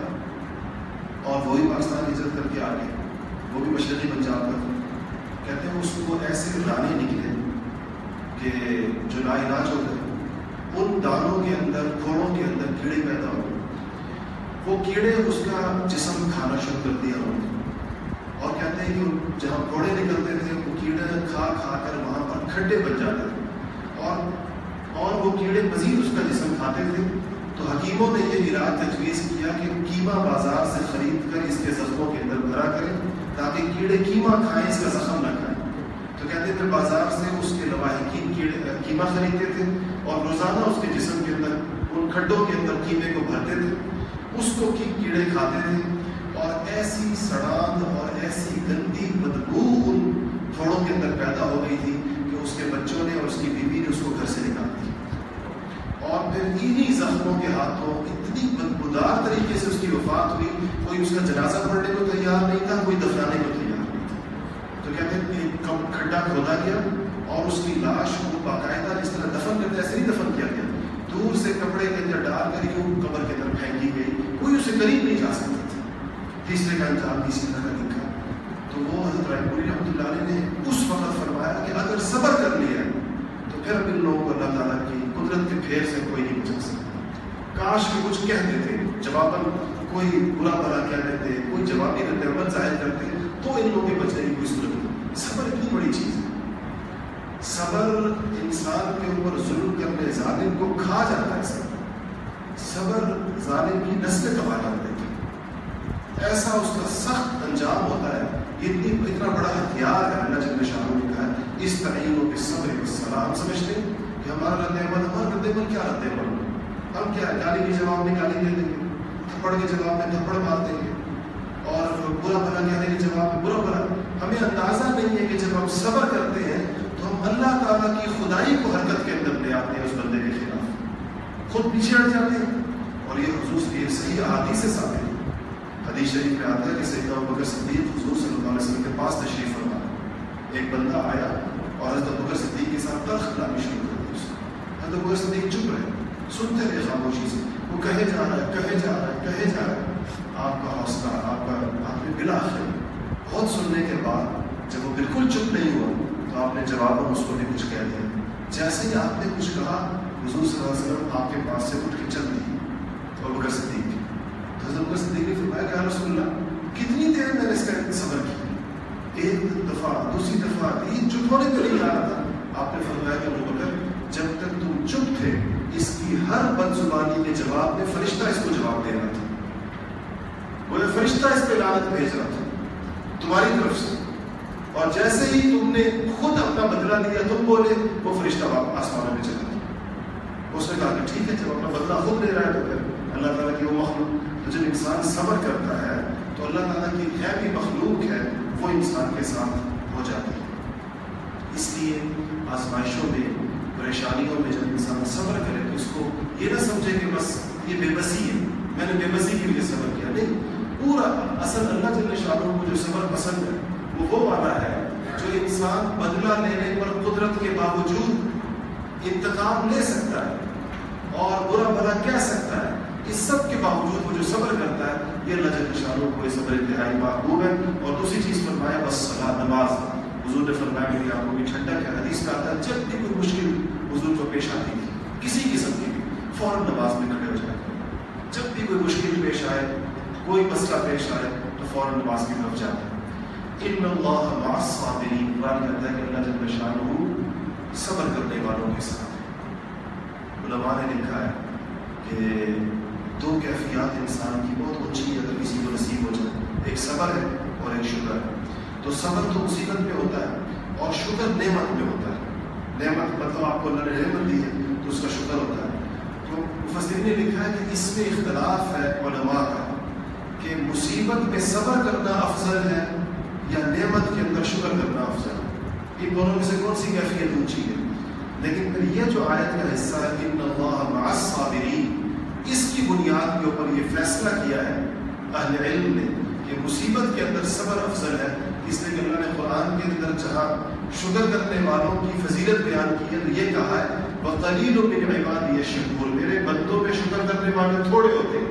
اور وہی پاکستان ہجرت کر کے آ گئے وہ بھی مشرقی پنجاب کا کہتے ہیں اس کو ایسے دانے نکلے کہ جو لا علاج ہو گئے ان دانوں کے اندر گھوڑوں کے اندر کیڑے پیدا ہو گئے وہ کیڑے اس کا جسم کھانا شروع کر دیا انہوں نے اور کہتے ہیں کہ جہاں گھوڑے نکلتے تھے، وہ کیڑے کھا کھا کر وہاں پر کھڈے بن جاتے تھے۔ اور اور وہ کیڑے مزید اس کا جسم کھاتے تھے۔ تو حکیموں نے یہ علاج تجویز کیا کہ کیما بازار سے خرید کر اس کے زخموں کے اندر بھرا کریں تاکہ کیڑے کیما کھائیں، اس کا زخم نہ کھائیں۔ کہتے ہیں پھر بازار سے اس کے لواحقین کیڑے کیما خریدتے تھے اور روزانہ اس کے جسم کے اندر، ان کھڈوں کے اندر کیمے کو بھرتے تھے۔ اس کو کی کیڑے کھاتے تھے۔ اور ایسی سڑان اور ایسی گندی بدبو ان تھوڑوں کے اندر پیدا ہو گئی تھی کہ اس کے بچوں نے اور اس کی بیوی نے اس کو گھر سے نکال دی اور پھر انہی زخموں کے ہاتھوں اتنی بدبودار طریقے سے اس کی وفات ہوئی، کوئی اس کا جنازہ پڑھنے کو تیار نہیں تھا، کوئی دفنانے کو تیار تو کہتے ہیں ایک کھڈا کھودا گیا اور اس کی لاش کو باقاعدہ جس طرح دفن کرتے ایسے نہیں دفن کیا گیا۔ دور سے کپڑے کے اندر ڈال کر یوں قبر کے اندر پھینکی گئی۔ کوئی اسے قریب نہیں جا سکتا تھا۔ تیسرے کا انجام اسی طرح لکھا تو وہ حضرت رائے پوری رحمۃ اللہ علیہ نے اس وقت فرمایا کہ اگر صبر کر لیا تو پھر ان لوگوں کو اللہ تعالیٰ کی قدرت کے پھیر سے کوئی نہیں بچا سکتا۔ کاش کے کچھ کہہ دیتے جواباً کوئی برا بھلا کہہ دیتے کوئی جواب نہیں دیتے، عمل ظاہر کرتے۔ تو ان لوگوں کے بچنے کی کوئی صورت نہیں صبر اتنی بڑی چیز ہے صبر انسان کے اوپر ظلم کرنے ظالم کو کھا جاتا ہے صبر صبر ظالم کی نسل تباہ کر دیتی ایسا اس کا سخت انجام ہوتا ہے اتنی اتنا بڑا ہتھیار ہے اللہ جل شاہ نے کہا ہے اس تعینوں کے صبر سلام سمجھتے ہیں کہ ہمارا رد عمل ہمارا رد عمل کیا رد عمل ہم کیا گالی کے جواب میں گالی دے دیں گے تھپڑ کے جواب میں تھپڑ مار دیں گے اور برا بھلا کہنے کے جواب میں برا یعنی بھلا ہمیں اندازہ نہیں ہے کہ جب ہم صبر کرتے ہیں تو ہم اللہ تعالیٰ کی خدائی کو حرکت کے اندر لے آتے ہیں اس بندے کے خلاف۔ خود پیچھے ہٹ جاتے ہیں۔ اور یہ حضور کی ایک صحیح حادث سے ثابت ہے۔ حدیث شریف میں آتا ہے کہ سیدنا بکر صدیق حضور صلی اللہ علیہ وسلم کے پاس تشریف فرما ایک بندہ آیا اور حضرت بکر صدیق کے ساتھ تلخ کلامی شروع کر دی حضرت بکر صدیق چپ رہے، سنتے رہے خاموشی سے۔ وہ کہے جا رہا ہے، کہے جا رہا ہے، کہے جا رہا ہے۔ آپ کا حوصلہ، آپ کا آپ نے بلا آخر بہت سننے کے بعد جب وہ بالکل چپ نہیں ہوا، تو آپ نے جواب اس کو بھی کچھ کہہ دیا۔ جیسے ہی آپ نے کچھ کہا، حضور صلی اللہ علیہ وسلم آپ کے پاس سے اٹھ کے چل دی اور بکر صدیق۔ حضرت بکر صدیق نے فرمایا کہ رسول اللہ، کتنی دیر میں نے اس کا صبر کیا؟ ایک دفعہ، دوسری دفعہ، تین چپ ہونے کو نہیں آ رہا تھا آپ نے فرمایا کہ ابو بکر، جب تک تم چپ تھے، اس کی ہر بد زبانی کے جواب میں فرشتہ اس کو جواب دے رہا تھا۔ وہ فرشتہ اس پہ لعنت بھیج رہا تھا، تمہاری طرف سے۔ اور جیسے ہی تم نے خود اپنا بدلہ لیا تم بولے، وہ فرشتہ آسمان میں چلا اس نے کہا کہ ٹھیک ہے، جب اپنا بدلہ خود لے رہا ہے تو پھر اللہ تعالیٰ کی وہ مخلوق تو جب انسان صبر کرتا ہے، تو اللہ تعالیٰ کی غیبی مخلوق ہے، وہ انسان کے ساتھ ہو جاتی ہے۔ اس لیے آزمائشوں میں، پریشانیوں میں جب انسان صبر کرے، تو اس کو یہ نہ سمجھے کہ بس یہ بے بسی ہے۔ میں نے بے بسی کی وجہ صبر کیا۔ نہیں پورا اصل اللہ جل شاہوں کو جو صبر پسند ہے، وہ وہ والا ہے جو انسان بدلہ لینے پر قدرت کے باوجود انتقام لے سکتا ہے اور برا بھلا کہہ سکتا ہے اس سب کے باوجود وہ جو صبر کرتا ہے، یہ اللہ جل شاہوں کو یہ صبر انتہائی محبوب ہے۔ اور دوسری چیز فرمایا بس صلاح نماز۔ حضور نے فرمایا، میری آنکھوں کی ٹھنڈک ہے۔ حدیث کا آتا ہے، جب بھی کوئی مشکل حضور کو پیش آتی تھی کسی قسم کی بھی، فوراً نماز میں کھڑے ہو جائے جب بھی کوئی مشکل پیش آئے کوئی مسئلہ پیش آئے تو فوراً نماز کی طرف جاتے ہیں۔ ان اللہ مع الصابرین، قرآن کہتا ہے کہ اللہ جل شانہ صبر کرنے والوں کے ساتھ علماء نے لکھا ہے کہ دو کیفیات انسان کی بہت اونچی اگر کسی کو نصیب ہو جائے۔ ایک صبر ہے اور ایک شکر ہے۔ تو صبر تو مصیبت میں ہوتا ہے اور شکر نعمت میں ہوتا ہے۔ نعمت مطلب آپ کو اللہ نے نعمت دی ہے تو اس کا شکر ہوتا ہے۔ تو مفسرین نے لکھا ہے کہ اس میں اختلاف ہے علماء کا۔ کہ مصیبت میں صبر کرنا افضل ہے یا نعمت کے اندر شکر کرنا افضل ہے؟ ان دونوں میں سے کون سی کیفیت اونچی ہے لیکن پھر یہ جو آیت کا حصہ ہے، ان اللہ مع الصابرین، اس کی بنیاد کے اوپر یہ فیصلہ کیا ہے اہل علم نے کہ مصیبت کے اندر صبر افضل ہے، اس لیے کہ اللہ نے قرآن کے اندر جہاں شکر کرنے والوں کی فضیلت بیان کی ہے، تو یہ کہا ہے وہ قلیل و میرے عباد یہ میرے بندوں پہ شکر کرنے والے تھوڑے ہوتے ہیں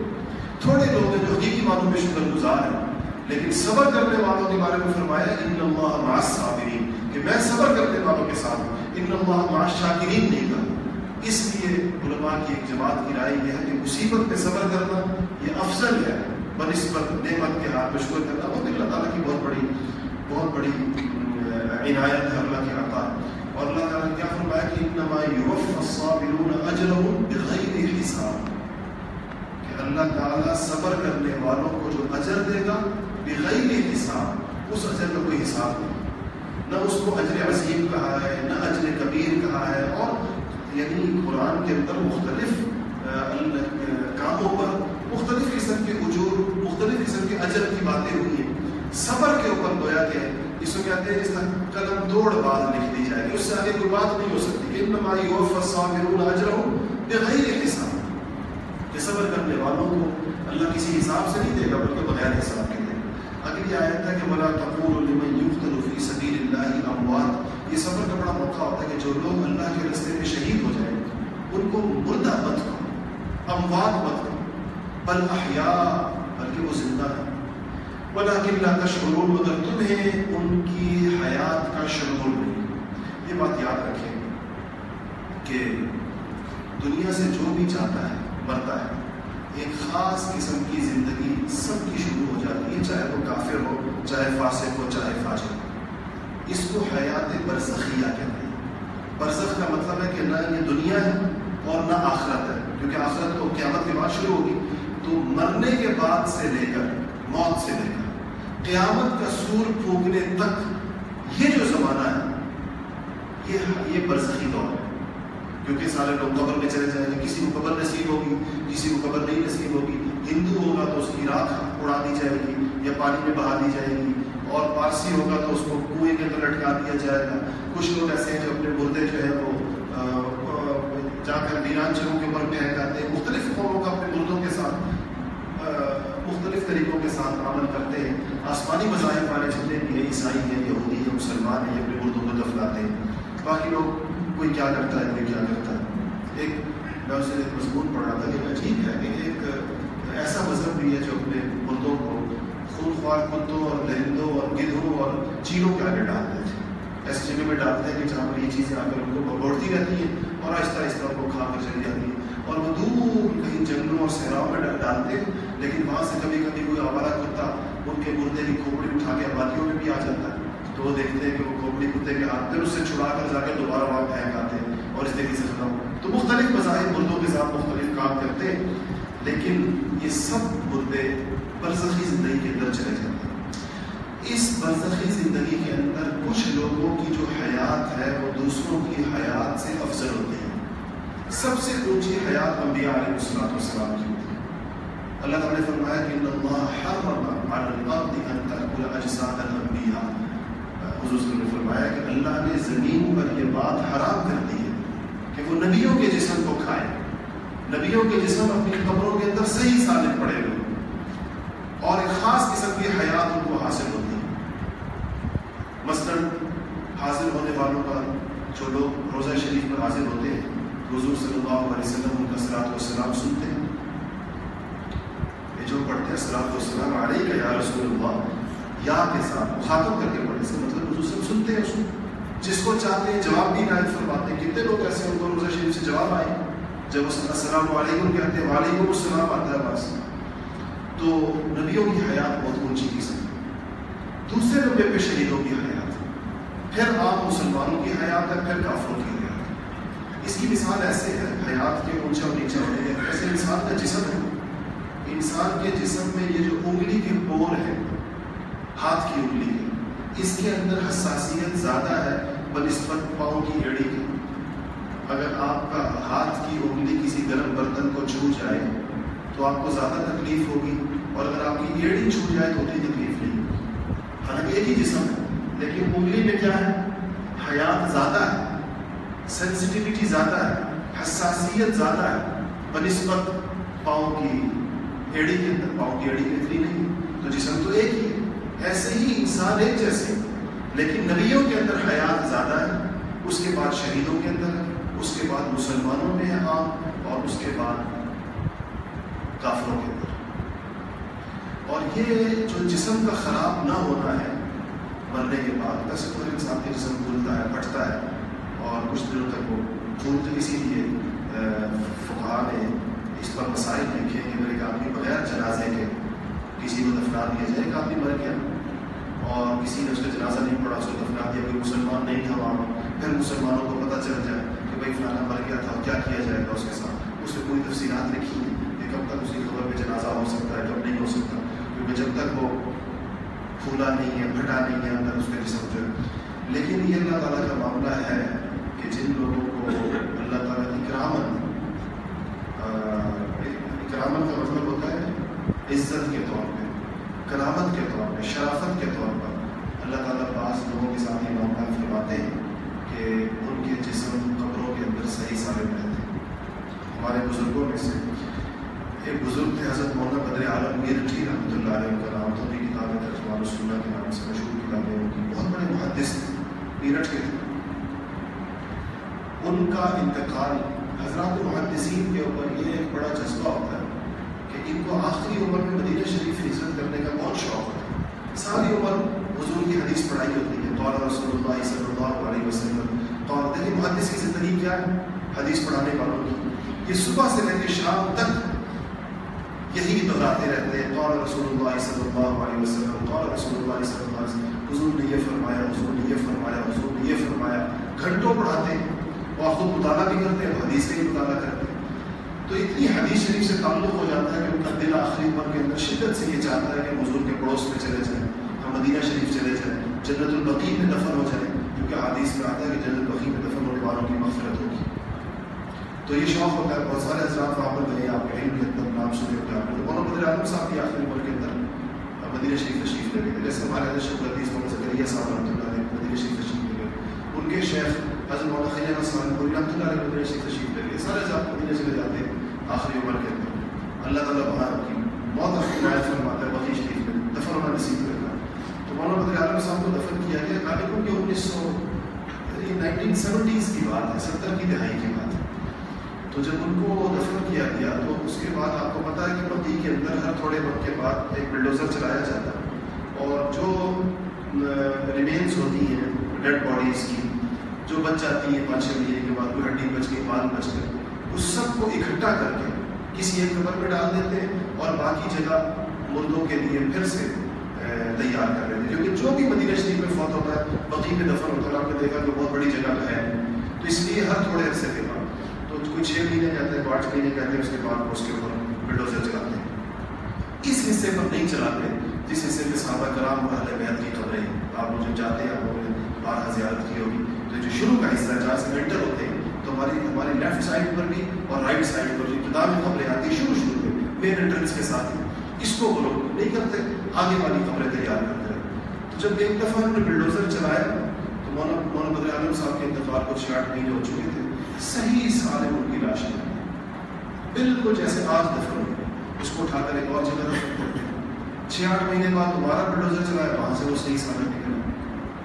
تھوڑے لوگ ہیں جو حقیقی معنوں میں شکر گزار ہیں، لیکن صبر کرنے والوں کے بارے میں فرمایا، ان اللہ مع الصابرین. کہ میں صبر کرنے والوں کے ساتھ ہوں، ان اللہ مع الشاکرین نہیں کروں اس لیے علماء کی ایک جماعت کی رائے یہ ہے کہ مصیبت میں صبر کرنا یہ افضل ہے۔ بنسبت نعمت کے ہاتھ میں شکر کرنا۔ وہ اللہ تعالیٰ کی بہت بڑی بہت بڑی عنایت ہے اللہ کی عطا۔ اور اللہ تعالیٰ نے کیا فرمایا کہ انما یوفى الصابرون اجرهم بغیر حساب اللہ تعالیٰ صبر کرنے والوں کو جو اجر دے گا، بغیر حساب، اس اجر کا کوئی حساب نہیں۔ نہ اس کو اجر عظیم کہا ہے، نہ اجر کبیر کہا ہے۔ اور یعنی قرآن کے اندر مختلف کاموں پر مختلف قسم کے اجور، مختلف قسم کے اجر کی باتیں ہوئی ہیں۔ صبر کے اوپر گویا کہ اس کو کہتے ہیں، اس کا قدم دوڑ بات لکھ دی جائے گی۔ اس سے آگے کوئی بات نہیں ہو سکتی۔ کہ انما یوفى الصابرون اجرهم بغیر حساب۔ کہ صبر کرنے والوں کو اللہ کسی حساب سے نہیں دے گا، بلکہ بغیر حساب کے دے گا۔ اگلی آیت ہے کہ ولا تقول لمن يقتل في سبيل الله اموات یہ صبر کا بڑا موقع ہوتا ہے کہ جو لوگ اللہ کے راستے میں شہید ہو جائیں، ان کو مردہ مت کرو، اموات مت کرو۔ بل احیاء، بلکہ وہ زندہ ہے ولیکن لا تشعرون، مگر تمہیں ان کی حیات کا شعور نہیں۔ یہ بات یاد رکھیں کہ دنیا سے جو بھی جاتا ہے مرتا ہے۔ ایک خاص قسم کی زندگی سب کی شروع ہو جاتی ہے، چاہے وہ کافر ہو، چاہے فاسق ہو، چاہے فاجر۔ ہو اس کو حیات برزخیہ کہتے ہیں۔ برزخ کا مطلب ہے کہ نہ یہ دنیا ہے اور نہ آخرت ہے، کیونکہ آخرت تو قیامت کے بعد شروع ہوگی۔ تو مرنے کے بعد سے لے کر، موت سے لے کر، قیامت کا سور پھونکنے تک یہ جو زمانہ ہے، یہ یہ برزخی دور ہے۔ کیونکہ سارے لوگ قبر میں چلے جائیں گے۔ کسی کو قبر نصیب ہوگی، کسی کو قبر نہیں نصیب ہوگی۔ ہندو ہوگا تو اس کی راکھ اڑا دی جائے گی یا پانی میں بہا دی جائے گی۔ اور پارسی ہوگا تو اس کو کنویں کے اندر لٹکا دیا جائے گا۔ کچھ لوگ ایسے ہیں جو اپنے مردے جو ہے وہ جا کر ویران چروں کے اوپر پھینک آتے ہیں۔ مختلف قوموں کا اپنے مردوں کے ساتھ مختلف طریقوں کے ساتھ عمل کرتے ہیں۔ آسمانی مذاہب والے جتنے بھی ہیں، عیسائی ہیں، یہودی ہیں، مسلمان ہیں اپنے مردوں کو دفناتے ہیں۔ باقی لوگ کوئی کیا کرتا ہے، کوئی کیا کرتا ہے۔ ایک، میں اسے ایک مضمون پڑھا تھا کہ عجیب ہے کہ ایک ایسا مذہب بھی ہے جو اپنے مردوں کو خون کتوں اور لہندوں اور گدھوں اور چیلوں کے آگے ڈالتے تھے ایسی جگہ میں ڈالتے ہیں کہ جہاں پر یہ چیزیں آ کر ان کو بگوڑتی رہتی ہیں اور آہستہ آہستہ ان کو کھا کر چلی جاتی ہیں۔ اور وہ دور کہیں جنگلوں اور صحراؤں میں ڈالتے ہیں، لیکن وہاں سے کبھی کبھی کوئی آوارہ کتا ان کے مردے کی کھوپڑی اٹھا کے آبادیوں میں بھی آ جاتا ہے۔ تو وہ دیکھتے ہیں کہ وہ کھوپڑی کتے کے ہاتھ پھر اس سے چھڑا کر جا کے دوبارہ وہاں پھینک آتے ہیں اور اس طریقے سے ختم تو مختلف مذاہب مردوں کے ساتھ مختلف کام کرتے ہیں، لیکن یہ سب مردے برزخی زندگی کے اندر چلے جاتے ہیں۔ اس برزخی زندگی کے اندر کچھ لوگوں کی جو حیات ہے، وہ دوسروں کی حیات سے افضل ہوتی ہے سب سے اونچی حیات انبیاء علیہ السلام والسلام کی ہوتی ہے۔ اللہ تعالیٰ نے فرمایا کہ اللہ حرم علی الارض ان تاکل اجساد الانبیاء۔ حضور صلی اللہ علیہ وسلم نے فرمایا کہ اللہ نے زمین پر یہ بات حرام کر دی ہے کہ وہ نبیوں کے جسم کو کھائے۔ نبیوں کے جسم اپنی قبروں کے اندر صحیح سالم پڑے ہوئے۔ اور ایک خاص قسم کی حیات ان کو حاصل ہوتی ہے۔ مثلاً حاصل ہونے والوں کا جو لوگ روزہ شریف پر حاضر ہوتے ہیں، حضور صلی اللہ علیہ وسلم ان کا سلاط والسلام سنتے ہیں۔ یہ جو پڑھتے ہیں سلاط والسلام علیہ کا یا رسول اللہ یا کے ساتھ مخاطب کر کے پڑھے سے مطلب حضور صلی سنتے ہیں اس کو جس کو چاہتے ہیں جواب بھی نائب فرماتے۔ ہیں کتنے لوگ ایسے ان کو روزہ شریف سے جواب آئے؟ جب اس السلام علیکم کہتے ہیں، وعلیکم السلام آتا ہے بس۔ تو نبیوں کی حیات بہت اونچی قسم دوسرے نمبر پہ شہیدوں کی حیات۔ پھر عام مسلمانوں کی حیات ہے، پھر کافروں کی حیات۔ اس کی مثال ایسے ہے، حیات کے اونچا اور نیچا ہونے کے۔ ایسے انسان کا جسم ہے۔ انسان کے جسم میں یہ جو انگلی کے پور ہے ہاتھ کی انگلی کی اس کے اندر حساسیت زیادہ ہے بنسبت پاؤں کی ایڑی کی۔ اگر آپ کا ہاتھ کی انگلی کسی گرم برتن کو چھو جائے، تو آپ کو زیادہ تکلیف ہوگی۔ اور اگر آپ کی ایڑی چھو جائے، تو اتنی تکلیف نہیں حالانکہ ایک ہی جسم ہے، لیکن انگلی میں کیا ہے؟ حیات زیادہ ہے سینسٹیوٹی زیادہ ہے، حساسیت زیادہ ہے۔ بنسبت پاؤں کی ایڑی کے اندر، پاؤں کی ایڑی میں اتنی نہیں۔ تو جسم تو ایک ہی ہے۔ ایسے ہی انسان ایک جیسے لیکن نبیوں کے اندر حیات زیادہ ہے، اس کے بعد شہیدوں کے اندر ہے، اس کے بعد مسلمانوں میں ہے عام، اور اس کے بعد کافروں کے اندر۔ اور یہ جو جسم کا خراب نہ ہونا ہے، مرنے کے بعد ویسے تو انسان کے جسم کھلتا ہے، پھٹتا ہے، اور کچھ دنوں تک وہ پھولتے اسی لیے فقہ نے اس پر مسائل لکھے کہ میرے آدمی بغیر جنازے کے کسی کو دفنا دیا جائے ایک آدمی مر گیا۔ اور کسی نے اس کا جنازہ نہیں پڑا، اس کو دفنا دیا۔ کوئی مسلمان نہیں تھا وہاں۔ پھر مسلمانوں کو پتہ چل جائے کہ بھائی فلانا مر گیا تھا، کیا کیا جائے گا اس کے ساتھ؟ اس نے کوئی تفصیلات لکھی ہیں کہ کب تک اس کی خبر پہ جنازہ ہو سکتا ہے، کب نہیں ہو سکتا۔ کیونکہ جب تک وہ پھولا نہیں ہے پھٹا نہیں ہے، اندر اس کا جسم جو ہے۔ لیکن یہ اللہ تعالیٰ کا معاملہ ہے کہ جن لوگوں کو اللہ تعالیٰ اکرامن اکرامن کا مطلب عزت کے طور پہ، کرامت کے طور پہ، شرافت کے طور پر اللہ تعالیٰ بعض لوگوں کے ساتھ یہ معاملہ فرماتے ہیں کہ ان کے جسم قبروں کے اندر صحیح ثابت رہتے ہیں۔ ہمارے بزرگوں میں سے ایک بزرگ تھے، حضرت مولانا بدر عالم میرٹھی جی، رحمۃ اللہ علیہ کا نام تو بھی کتابیں ترجمان سننا کے نام سے مشہور کتابیں ان کی بہت بڑے محدث تھے میرٹھ کے تھے۔ ان کا انتقال حضرات محدثین کے اوپر یہ ایک بڑا جذبہ ہوتا ہے کہ ان کو آخری عمر میں مدینہ شریف ہجرت کرنے کا بہت شوق ہے۔ ساری عمر حضور کی حدیث پڑھائی ہوتی ہے۔ طور رسول اللہ صلی اللہ علیہ وسلم۔ طور دیکھیے محدث کی زندگی کیا ہے؟ حدیث پڑھانے والوں کی۔ یہ صبح سے لے کے شام تک یہی دہراتے رہتے ہیں۔ قول رسول اللہ صلی اللہ علیہ وسلم۔ قول رسول اللہ صلی اللہ علیہ وسلم۔ حضور نے یہ فرمایا، حضور نے یہ فرمایا، حضور نے یہ فرمایا۔ گھنٹوں پڑھاتے ہیں۔ وہ خود مطالعہ بھی کرتے ہیں حدیث کا ہی مطالعہ کرتے ہیں۔ تو اتنی حدیث شریف سے تعلق ہو جاتا ہے کہ ان کا دل آخری عمر کے اندر شدت سے یہ چاہتا ہے کہ حضور کے پڑوس میں چلے جائیں ہم مدینہ شریف چلے جائیں، جنت البقی میں دفن ہو جائیں، کیونکہ حدیث میں آتا ہے کہ جنت البقی میں دفن ہونے والوں کی مغفرت ہوگی۔ تو یہ شوق ہوتا ہے، بہت سارے حضرات وہاں پر گئے، آپ کے علم کے اندر نام سنے ہوتے آپ نے مولانا بدر عالم صاحب کی آخری عمر کے اندر مدینہ شریف تشریف لے گئے۔ جیسے ہمارے حضرت شیخ الحدیث محمد زکریہ صاحب رحمۃ اللہ علیہ مدینہ شریف تشریف لے گئے۔ ان کے شیخ حضرت مولانا خیال حسان پوری رحمۃ اللہ علیہ مدینہ شریف تشریف لے گئے سارے حضرات مدینہ چلے جاتے ہیں آخری عمر کے اندر اللہ تعالیٰ وہاں کی بہت اپنی رعایت فرماتا ہے بقی شریف میں دفن ہونا نصیب کرنا تو مولانا بدر عالم صاحب کو دفن کیا گیا غالباً کہ انیس سو نائنٹین سیونٹیز کی بات ہے ستر کی دہائی کی بات ہے تو جب ان کو دفن کیا گیا تو اس کے بعد آپ کو پتا ہے کہ بقی کے اندر ہر تھوڑے وقت کے بعد ایک بلڈوزر چلایا جاتا ہے اور جو ریمینس ہوتی ہیں ڈیڈ باڈیز کی جو بچ جاتی ہیں پانچ چھ مہینے کے بعد، کوئی ہڈی بچ گئی بال بچ گئے اس سب کو اکٹھا کر کے کسی ایک قبر میں ڈال دیتے ہیں اور باقی جگہ مردوں کے لیے پھر سے تیار کر دیتے ہیں۔ کیونکہ جو بھی مدینہ شریف میں فوت ہوتا ہے بقی میں دفن ہوتا ہے، آپ نے دیکھا کہ بہت بڑی جگہ ہے۔ تو اس لیے ہر تھوڑے عرصے کے بعد، تو کوئی چھ مہینے کہتے ہیں، پانچ مہینے کہتے ہیں، اس کے بعد اس کے اوپر بلڈوزر چلاتے ہیں۔ اس حصے پر نہیں چلاتے، جس حصے میں صحابہ کرام اہل بیت کی خبریں آپ لوگ جب جاتے ہیں، آپ لوگوں نے بارہ زیارت کی ہوگی۔ تو جو شروع کا حصہ ہے، جہاں سے انٹر ہوتے ہیں، تو ہماری ہماری لیفٹ سائڈ پر بھی اور رائٹ سائڈ پر جو ابتدا میں خبریں آتی ہیں، شروع شروع میں مین انٹرنس کے ساتھ ہی۔ اس کو وہ لوگ نہیں کرتے، آگے والی خبریں تیار کرتے رہتے تو جب ایک دفعہ انہوں نے بلڈوزر چلایا، تو مولانا مولانا بدر عالم صاحب کے انتقال کو چھ آٹھ مہینے ہو چکے تھے۔ صحیح سالم ان کی لاش ہے بالکل جیسے آج دفن ہوئی اس کو اٹھا کر ایک اور جگہ دفن کرتے ہیں۔ چھ آٹھ مہینے بعد دوبارہ بلڈوزر چلایا، وہاں سے وہ صحیح سالم نکلا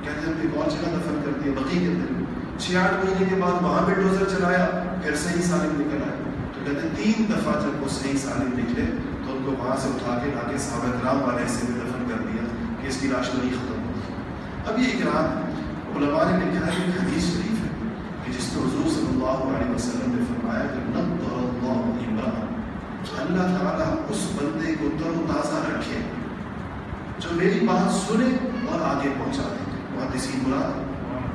کہتے ہیں ایک اور جگہ دفن کرتی ہے بقی کے اندر چھ آٹھ مہینے کے بعد وہاں بلڈوزر چلایا، پھر صحیح سالم نکل آیا تو کہتے ہیں تین دفعہ جب وہ صحیح سالم نکلے، تو ان کو وہاں سے اٹھا کے لا کے صحابہ کرام والے حصے میں دفن کر دیا کہ اس کی لاش نہیں ختم ہو اب یہ اقرار علماء نے لکھا ہے کہ حدیث شریف ہے کہ جس میں حضور صلی اللہ علیہ وسلم نے فرمایا کہ نقر اللہ عمران اللہ تعالیٰ اس بندے کو تر و تازہ رکھے جو میری بات سنے اور آگے پہنچا دے۔ محدثین مراد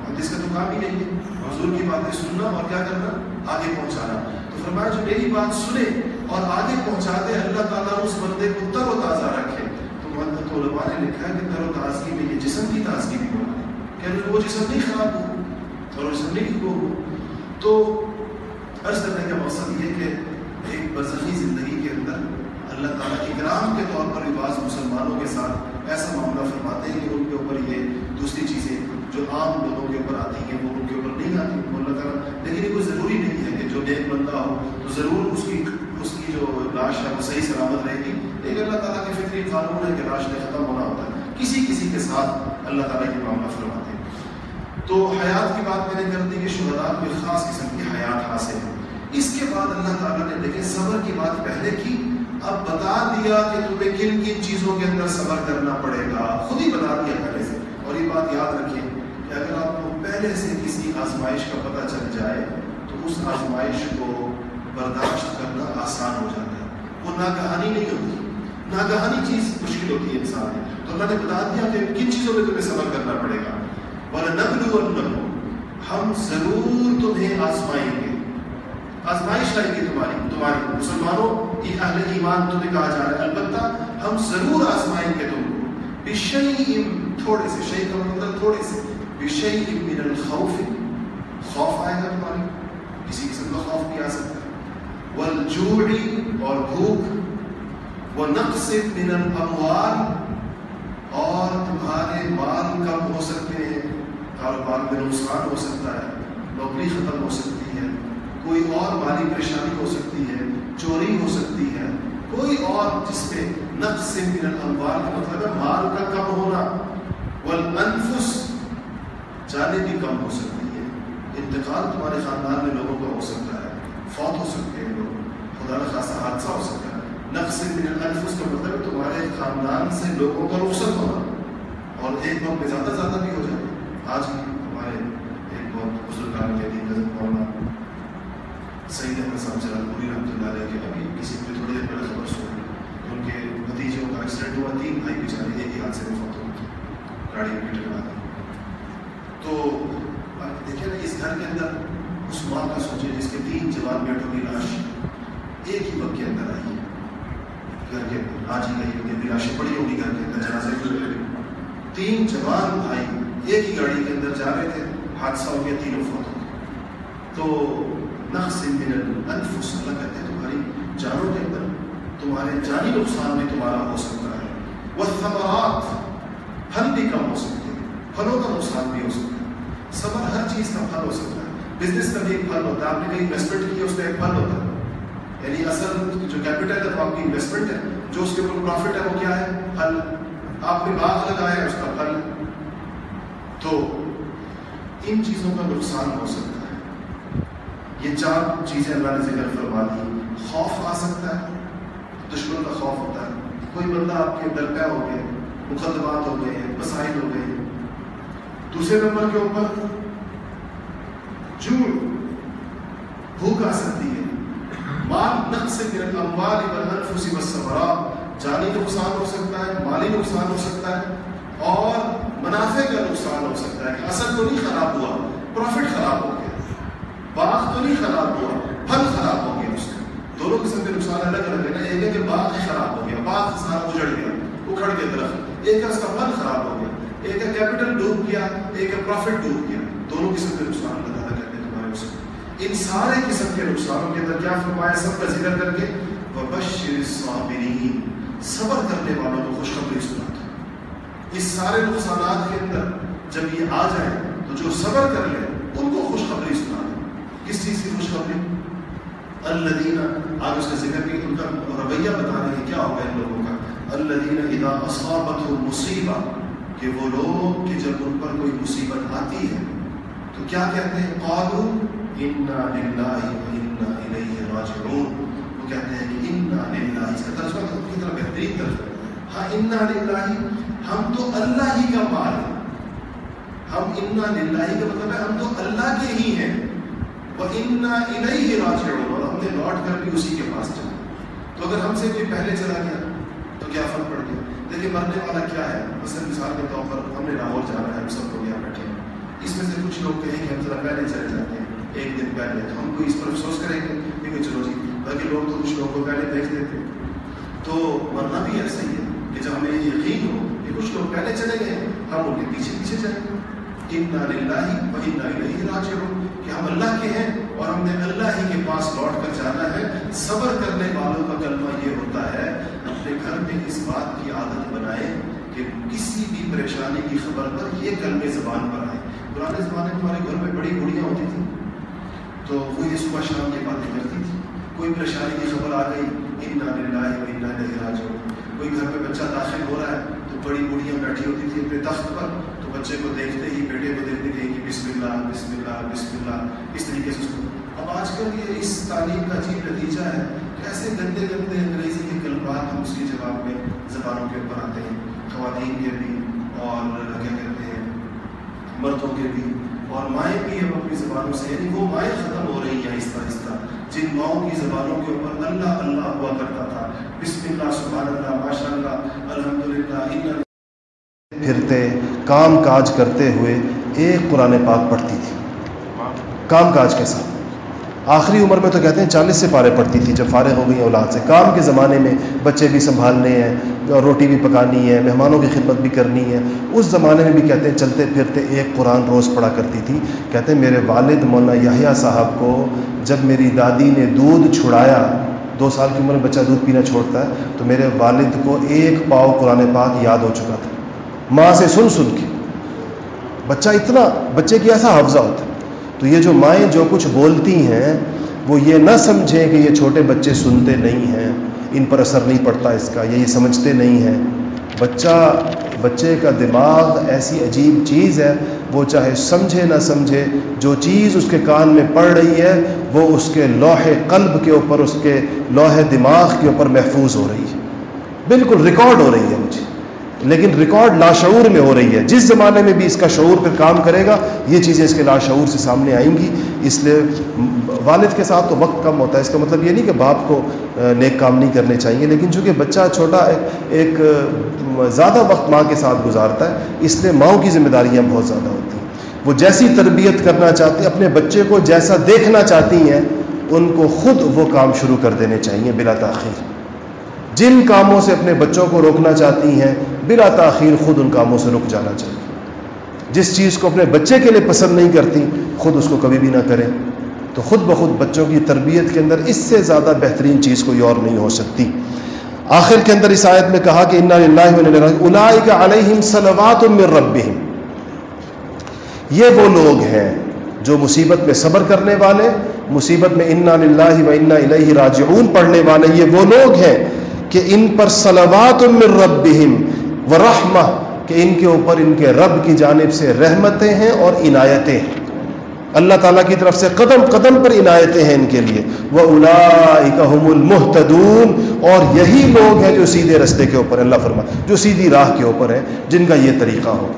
محدث کا تو کام ہی نہیں ہے۔ حضور کی باتیں سننا اور کیا کرنا؟ آگے پہنچانا۔ تو فرمایا، جو میری بات سنے اور آگے پہنچا دے اللہ تعالیٰ اس بندے کو تر و تازہ رکھے۔ تو علماء نے لکھا ہے کہ تر و تازگی میں یہ جسم کی تازگی بھی ہونا ہے۔ کہ وہ جسم نہیں خراب ہو اور جسم نہیں ہو، تو عرض کرنے کا مقصد یہ کہ ایک برزخی زندگی کے اندر اللہ تعالیٰ اکرام کے طور پر بعض مسلمانوں کے ساتھ ایسا معاملہ فرماتے ہیں کہ ان کے اوپر یہ دوسری چیزیں جو عام لوگوں کے اوپر آتی ہیں، وہ ان کے اوپر نہیں آتی۔ اللہ تعالیٰ لیکن یہ کوئی ضروری نہیں ہے کہ جو نیک بندہ ہو، تو ضرور اس کی اس کی جو لاش ہے، وہ صحیح سلامت رہے گی۔ لیکن اللہ تعالیٰ کے فطری قانون ہے کہ لاش نے ختم ہونا ہوتا ہے۔ کسی کسی کے ساتھ اللہ تعالیٰ یہ معاملہ فرماتے ہیں۔ تو حیات کی بات میں نے کر دی کہ شہدات کو خاص قسم کی حیات حاصل ہے۔ اس کے بعد اللہ تعالیٰ نے دیکھے صبر کی بات پہلے کی۔ اب بتا دیا کہ تمہیں کن کن چیزوں کے اندر صبر کرنا پڑے گا۔ خود ہی بتا دیا پہلے سے۔ اور یہ بات یاد رکھیے کہ اگر آپ کو پہلے سے کسی آزمائش کا پتہ چل جائے، تو اس آزمائش کو برداشت کرنا آسان ہو جاتا ہے۔ وہ ناگہانی نہیں ہوتی۔ ناگہانی چیز مشکل ہوتی ہے انسان میں۔ تو اللہ نے بتا دیا کہ کن چیزوں میں تمہیں صبر کرنا پڑے گا۔ اور نبلو اور ہم ضرور تمہیں آزمائیں گے۔ آزمائش آئے گی تمہاری تمہاری۔ مسلمانوں، یہ اہل ایمان تمہیں کہا جا رہا ہے، البتہ ہم ضرور آزمائیں گے تم کو۔ تھوڑے سے شئی کا مطلب تھوڑے سے بشئی من الخوف خوف آئے گا تمہاری، کسی قسم کا خوف بھی آ سکتا۔ ہے والجوع اور بھوک ونقص من الاموال اور تمہارے مال کم ہو سکتے ہیں، کاروبار میں نقصان ہو سکتا ہے، نوکری ختم ہو سکتی ہے، کوئی اور مالی پریشانی ہو سکتی ہے، چوری ہو سکتی ہے، کوئی اور جس میں نقص من الاموال کا مطلب ہے مال کا کم ہونا۔ والانفس جانے بھی کم ہو سکتی ہے۔ انتقال تمہارے خاندان میں لوگوں کا ہو سکتا ہے، فوت ہو سکتے ہیں لوگ، خدا نہ خاصا حادثہ ہو سکتا ہے۔ نقص من الانفس کا مطلب تمہارے خاندان سے لوگوں کا رخصت ہونا۔ اور ایک وقت میں زیادہ زیادہ بھی ہو جائے۔ آج بھی ہمارے ایک بہت بزرگ عالم کے دین حضرت مولانا سعید احمد صاحب جلال پوری رحمۃ اللہ علیہ کے ابھی کسی پہ تھوڑی دیر پہلے خبر سنی۔ ان کے بھتیجوں کا ایکسیڈنٹ ہوا، تین بھائی بیچارے ایک ہی حادثے میں فوت ہو گاڑی میں ٹکرا تو دیکھیں نا اس گھر کے اندر اس ماں کا سوچے جس کے تین جوان بیٹوں کی لاش ایک ہی وقت کے اندر آئی ہے۔ گھر کے اندر آج ہی گئی ہوگی لاشیں پڑی ہوگی گھر کے اندر، جنازے تین جوان بھائی ایک ہی گاڑی کے اندر جا رہے تھے، حادثہ ہو گیا، تینوں فوت ہو گئے۔ تو نقص من الانفس، اللہ کہتے ہیں تمہاری جانوں کے اندر، تمہارے جانی نقصان بھی تمہارا ہو سکتا ہے۔ والثمرات پھل بھی کم ہو سکتے ہیں پھلوں کا نقصان بھی ہو سکتا ہے صبر ہر چیز کا پھل ہو سکتا ہے بزنس کا بھی ایک پھل ہوتا ہے آپ نے کہیں انویسٹمنٹ کی اس کا ایک پھل ہوتا ہے یعنی اصل جو کیپٹل ہے وہ آپ کی انویسٹمنٹ ہے جو اس کے اوپر پروفٹ ہے وہ کیا ہے پھل آپ نے باغ لگایا ہے اس کا پھل تو ان چیزوں کا نقصان ہو سکتا ہے یہ چار چیزیں اللہ نے ذکر فرما دی خوف آ سکتا ہے دشمن کا خوف ہوتا ہے کوئی بندہ آپ کے درپے ہو گئے مقدمات ہو گئے ہیں مسائل ہو گئے۔ ہیں دوسرے نمبر کے اوپر جھوٹ بھوک آ سکتی ہے۔ مال نقص من الاموال والانفس والثمرات۔ جانی نقصان ہو سکتا ہے، مالی نقصان ہو سکتا ہے، اور منافع کا نقصان ہو سکتا ہے۔ کہ اصل تو نہیں خراب ہوا پروفٹ خراب ہو گیا۔ باغ تو نہیں خراب ہوا، پھل خراب ہو گیا اس کا۔ دونوں قسم کے نقصان الگ الگ ہے نا، ایک ہے کہ باغ خراب ہو گیا، باغ سارا اجڑ گیا۔ اکھڑ کے درخت ایک ہے اس کا پھل خراب ہو گیا۔ ایک ہے کیپٹل ڈوب گیا، ایک ہے پروفٹ ڈوب گیا۔ دونوں قسم کے نقصان اللہ تعالیٰ کہتے ہیں تمہارے اس کو ان سارے قسم کے نقصانوں کے اندر کیا فرمایا سب کا ذکر کر کے وبشر الصابرین صبر کرنے والوں کو خوشخبری سنا دو اس سارے نقصانات کے اندر جب یہ آ جائیں تو جو صبر کر لیں ان کو خوشخبری سنا دو کس چیز کی خوشخبری؟ اللہ دینا آج اس کا ذکر بھی ان کا رویہ بتا رہے ہیں، کیا ہوگا ان لوگوں کا؟ اللہ دینا ادا اصابت ہو مصیبت کہ وہ لوگ کہ جب ان پر کوئی مصیبت آتی ہے، تو کیا کہتے ہیں؟ قالو انا للہ و انا الیہ راجعون۔ وہ کہتے ہیں کہ انا للہ اس کا ترجمہ تو کتنا بہترین ترجمہ ہاں انا للہ ہم تو اللہ ہی کا مال ہے ہم انا للہ کا مطلب ہے ہم تو اللہ کے ہی ہیں۔ وہ انا الیہ راجعون۔ اور ہم نے لوٹ کر بھی اسی کے پاس چلا تو اگر ہم سے کوئی پہلے چلا گیا کیا فرق پڑ گیا؟ دیکھیے مرنے والا کیا ہے؟ مثلاً مثال کے طور پر ہم نے لاہور جانا ہے، ہم سب لوگ یہاں بیٹھے ہیں۔ اس میں سے کچھ لوگ کہیں کہ ہم ذرا پہلے چلے جاتے ہیں، ایک دن پہلے۔ تو ہم کو اس پر افسوس کریں گے؟ کہ چلو جی۔ باقی لوگ تو کچھ لوگوں کو پہلے بھیج دیتے تو مرنا بھی ایسا ہی ہے کہ جب ہمیں یقین ہو کہ کچھ لوگ پہلے چلے گئے، ہم ان کے پیچھے پیچھے جائیں۔ گے انا للہ و انا الیہ راجعون۔ کہ ہم اللہ کے ہیں اور ہم نے اللہ ہی کے پاس لوٹ کر جانا ہے۔ صبر کرنے والوں کا کلمہ یہ ہوتا ہے اپنے اس بات کی عادت بنائے کہ کسی بھی پریشانی کی خبر پر یہ کلمے زبان پر آئے۔ پرانے زمانے میں ہمارے گھر میں بڑی بڑیاں ہوتی تھیں۔ تو وہ یہ صبح شام کی باتیں کرتی تھی کوئی پریشانی کی خبر آ گئی، انا للہ و انا الیہ راجعون کوئی گھر میں بچہ داخل ہو رہا ہے تو بڑی بڑیاں بیٹھی ہوتی تھی اپنے تخت پر۔ تو بچے کو دیکھتے ہی بیٹے کو دیکھتے کہیں کہ بسم اللہ بسم اللہ بسم اللہ۔ اس طریقے سے اس کو۔ اب آج کل یہ اس تعلیم کا عجیب نتیجہ ہے۔ کیسے گندے گندے انگریزی کے کلمات ہم اس کے جواب میں زبانوں کے اوپر آتے ہیں، خواتین کے بھی اور کیا کہتے ہیں، مردوں کے بھی۔ اور مائیں بھی اب اپنی زبانوں سے یعنی وہ مائیں ختم ہو رہی ہیں آہستہ آہستہ۔ جن ماؤں کی زبانوں کے اوپر اللہ اللہ ہوا کرتا تھا۔ بسم اللہ، سبحان اللہ ماشاء اللہ الحمد للہ پھرتے کام کاج کرتے ہوئے ایک قرآن پاک پڑھتی تھی۔ کام کاج کے ساتھ آخری عمر میں تو کہتے ہیں چالیس سے پارے پڑتی تھی، جب فارغ ہو گئی اولاد سے۔ کام کے زمانے میں بچے بھی سنبھالنے ہیں روٹی بھی پکانی ہے، مہمانوں کی خدمت بھی کرنی ہے۔ اس زمانے میں بھی کہتے ہیں چلتے پھرتے ایک قرآن روز پڑھا کرتی تھی۔ کہتے ہیں میرے والد مولانا یحییٰ صاحب کو جب میری دادی نے دودھ چھڑایا، دو سال کی عمر میں بچہ دودھ پینا چھوڑتا ہے، تو میرے والد کو ایک پاؤ قرآن پاک یاد ہو چکا تھا۔ ماں سے سن سن کے۔ بچہ اتنا، بچے کی ایسا حفظہ ہوتا ہے۔ تو یہ جو مائیں جو کچھ بولتی ہیں، وہ یہ نہ سمجھیں کہ یہ چھوٹے بچے سنتے نہیں ہیں، ان پر اثر نہیں پڑتا اس کا، یہ یہ سمجھتے نہیں ہیں۔ بچہ، بچے کا دماغ ایسی عجیب چیز ہے، وہ چاہے سمجھے نہ سمجھے، جو چیز اس کے کان میں پڑ رہی ہے، وہ اس کے لوح قلب کے اوپر، اس کے لوح دماغ کے اوپر محفوظ ہو رہی ہے۔ بالکل ریکارڈ ہو رہی ہے مجھے۔ لیکن ریکارڈ لاشعور میں ہو رہی ہے۔ جس زمانے میں بھی اس کا شعور پھر کام کرے گا، یہ چیزیں اس کے لاشعور سے سامنے آئیں گی۔ اس لیے والد کے ساتھ تو وقت کم ہوتا ہے۔ اس کا مطلب یہ نہیں کہ باپ کو نیک کام نہیں کرنے چاہیے، لیکن چونکہ بچہ چھوٹا ایک زیادہ وقت ماں کے ساتھ گزارتا ہے، اس لیے ماؤں کی ذمہ داریاں بہت زیادہ ہوتی ہیں۔ وہ جیسی تربیت کرنا چاہتی اپنے بچے کو جیسا دیکھنا چاہتی ہیں، ان کو خود وہ کام شروع کر دینے چاہیے بلا تاخیر۔ جن کاموں سے اپنے بچوں کو روکنا چاہتی ہیں، بلا تاخیر خود ان کاموں سے رک جانا چاہیے۔ جس چیز کو اپنے بچے کے لیے پسند نہیں کرتی، خود اس کو کبھی بھی نہ کریں۔ تو خود بخود بچوں کی تربیت کے اندر اس سے زیادہ بہترین چیز کوئی اور نہیں ہو سکتی۔ آخر کے اندر اس آیت میں کہا کہ علیہم صلوات من ربہم یہ وہ لوگ ہیں جو مصیبت میں صبر کرنے والے، مصیبت میں انا للہ و انا الیہ راجعون پڑھنے والے، یہ وہ لوگ ہیں کہ ان پر صلوات من ربہم و رحمہ، کہ ان کے اوپر ان کے رب کی جانب سے رحمتیں ہیں اور عنایتیں ہیں۔ اللہ تعالیٰ کی طرف سے قدم قدم پر عنایتیں ہیں ان کے لیے۔ وہ الاحم المحتدون اور یہی لوگ ہیں جو سیدھے رستے کے اوپر، اللہ فرما، جو سیدھی راہ کے اوپر ہیں، جن کا یہ طریقہ ہو۔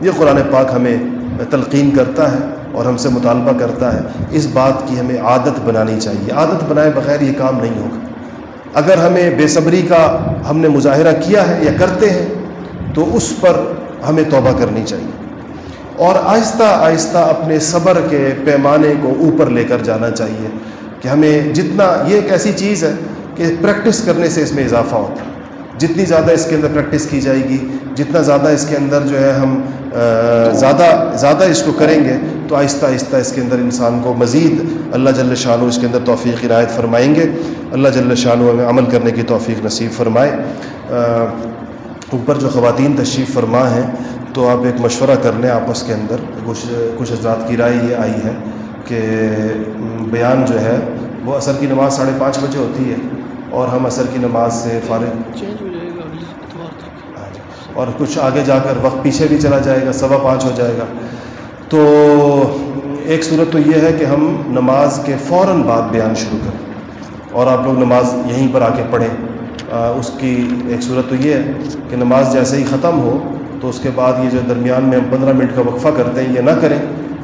یہ قرآن پاک ہمیں تلقین کرتا ہے اور ہم سے مطالبہ کرتا ہے، اس بات کی ہمیں عادت بنانی چاہیے۔ عادت بنائے بغیر یہ کام نہیں ہوگا۔ اگر ہمیں بے صبری کا ہم نے مظاہرہ کیا ہے یا کرتے ہیں، تو اس پر ہمیں توبہ کرنی چاہیے۔ اور آہستہ آہستہ اپنے صبر کے پیمانے کو اوپر لے کر جانا چاہیے کہ ہمیں جتنا، یہ ایک ایسی چیز ہے کہ پریکٹس کرنے سے اس میں اضافہ ہوتا ہے۔ جتنی زیادہ اس کے اندر پریکٹس کی جائے گی، جتنا زیادہ اس کے اندر جو ہے ہم زیادہ زیادہ اس کو کریں گے، تو آہستہ آہستہ اس کے اندر انسان کو مزید اللہ جل شاہ اس کے اندر توفیق عنایت فرمائیں گے۔ اللہ جل شاہ میں عمل کرنے کی توفیق نصیب فرمائے۔ اوپر جو خواتین تشریف فرما ہیں تو آپ ایک مشورہ کر لیں آپس کے اندر۔ کچھ کچھ حضرات کی رائے یہ آئی ہے کہ بیان جو ہے وہ عصر کی نماز ساڑھے پانچ بجے ہوتی ہے اور ہم عصر کی نماز سے فارغ۔ جی۔ اور کچھ آگے جا کر وقت پیچھے بھی چلا جائے گا سوا پانچ ہو جائے گا۔ تو ایک صورت تو یہ ہے کہ ہم نماز کے فوراً بعد بیان شروع کریں۔ اور آپ لوگ نماز یہیں پر آ کے پڑھیں اس کی ایک صورت تو یہ ہے کہ نماز جیسے ہی ختم ہو تو اس کے بعد یہ جو درمیان میں ہم پندرہ منٹ کا وقفہ کرتے ہیں، یہ نہ کریں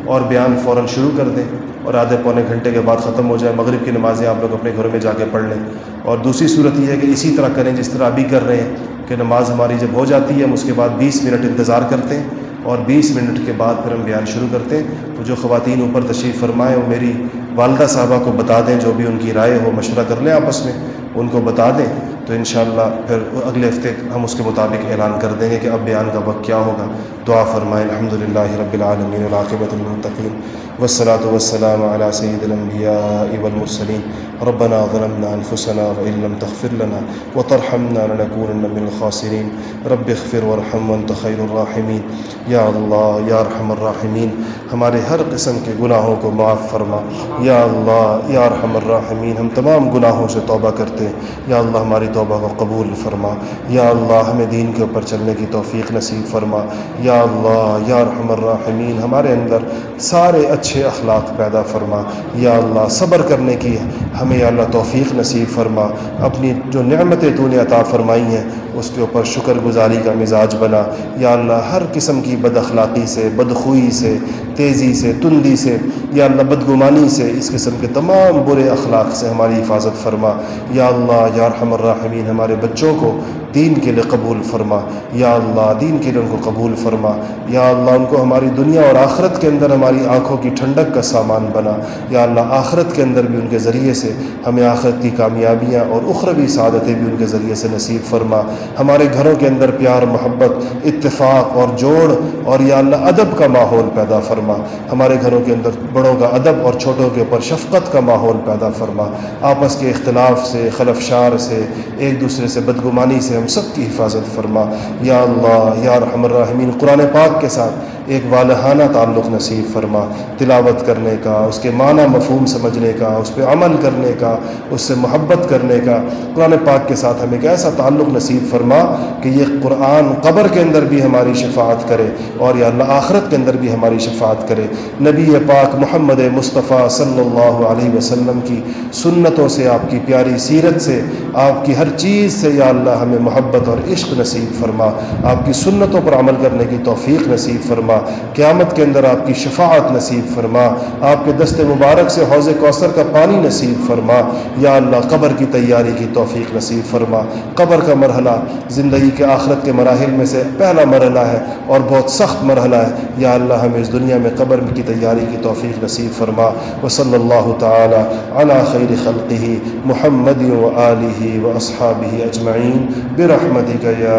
اور بیان فوراً شروع کر دیں اور آدھے پونے گھنٹے کے بعد ختم ہو جائے، مغرب کی نمازیں آپ لوگ اپنے گھروں میں جا کے پڑھ لیں۔ اور دوسری صورت یہ ہے کہ اسی طرح کریں جس طرح ابھی کر رہے ہیں کہ نماز ہماری جب ہو جاتی ہے ہم اس کے بعد بیس منٹ انتظار کرتے ہیں اور بیس منٹ کے بعد پھر ہم بیان شروع کرتے ہیں۔ تو جو خواتین اوپر تشریف فرمائیں، وہ میری والدہ صاحبہ کو بتا دیں جو بھی ان کی رائے ہو مشورہ کر لیں آپس میں، ان کو بتا دیں۔ تو انشاءاللہ پھر اگلے ہفتے ہم اس کے مطابق اعلان کر دیں گے کہ اب بیان کا وقت کیا ہوگا۔ دعا فرمائیں الحمد للہ رب العالمین العاقبۃ المطقین والصلاة والسلام على سيد الأنبياء والمرسلين ربنا ظلمنا أنفسنا وإن لم تغفر لنا وترحمنا لنكونن من الخاسرين رب اغفر وارحم وانت خير الراحمين یا اللہ، یا رحم الراحمین۔ ہمارے ہر قسم کے گناہوں کو معاف فرما۔ یا اللہ، یا رحم الراحمین۔ ہم تمام گناہوں سے توبہ کرتے ہیں۔ یا اللہ، ہماری توبہ کو قبول فرما۔ یا اللہ، ہمیں دین کے اوپر چلنے کی توفیق نصیب فرما۔ یا اللہ، یا رحم الرحمین ہمارے اندر سارے اچھے اخلاق پیدا فرما۔ یا اللہ، صبر کرنے کی ہمیں یا اللہ توفیق نصیب فرما۔ اپنی جو نعمتیں تو نے عطا فرمائی ہیں، اس کے اوپر شکر گزاری کا مزاج بنا۔ یا اللہ، ہر قسم کی بد اخلاقی سے، بدخوئی سے، تیزی سے، تندی سے، یا اللہ، بدگمانی سے اس قسم کے تمام برے اخلاق سے ہماری حفاظت فرما۔ یا اللہ، یا رحم الرحمین ہمارے بچوں کو دین کے لیے قبول فرما۔ یا اللہ، دین کے لیے ان کو قبول فرما۔ یا اللہ، ان کو ہماری دنیا اور آخرت کے اندر ہماری آنکھوں کی ٹھنڈک کا سامان بنا۔ یا اللہ، آخرت کے اندر بھی ان کے ذریعے سے ہمیں آخرت کی کامیابیاں اور اخروی سعادتیں بھی ان کے ذریعے سے نصیب فرما۔ ہمارے گھروں کے اندر پیار، محبت، اتفاق اور جوڑ اور یا اللہ، ادب کا ماحول پیدا فرما۔ ہمارے گھروں کے اندر بڑوں کا ادب اور چھوٹوں کے اوپر شفقت کا ماحول پیدا فرما۔ آپس کے اختلاف سے، خلفشار سے ایک دوسرے سے بدگمانی سے ہم سب کی حفاظت فرما۔ یا اللہ، یا رحم الرحمین، قرآن پاک کے ساتھ ایک والہانہ تعلق نصیب فرما۔ تلاوت کرنے کا، اس کے معنی مفہوم سمجھنے کا، اس پہ عمل کرنے کا، اس سے محبت کرنے کا۔ قرآن پاک کے ساتھ ہمیں ایک ایسا تعلق نصیب فرما کہ یہ قرآن قبر کے اندر بھی ہماری شفاعت کرے اور یا اللہ آخرت کے اندر بھی ہماری شفاعت کرے۔ نبی پاک محمد مصطفیٰ صلی اللہ علیہ وسلم کی سنتوں سے، آپ کی پیاری سیرت سے، آپ کی ہر چیز سے یا اللہ ہمیں محبت اور عشق نصیب فرما، آپ کی سنتوں پر عمل کرنے کی توفیق نصیب فرما، قیامت کے اندر آپ کی شفاعت نصیب فرما، آپ کے دست مبارک سے حوض کوثر کا پانی نصیب فرما، یا اللہ قبر کی تیاری کی توفیق نصیب فرما۔ قبر کا مرحلہ زندگی کے آخرت کے مراحل میں سے پہلا مرحلہ ہے اور بہت سخت مرحلہ ہے۔ یا اللہ ہمیں اس دنیا میں قبر کی تیاری کی توفیق نصیب فرما۔ و صلی اللہ تعالی علی خیر خلقہ محمد و علیہ و واصحابه اجمعين برحمتك يا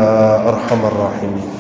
ارحم الراحمين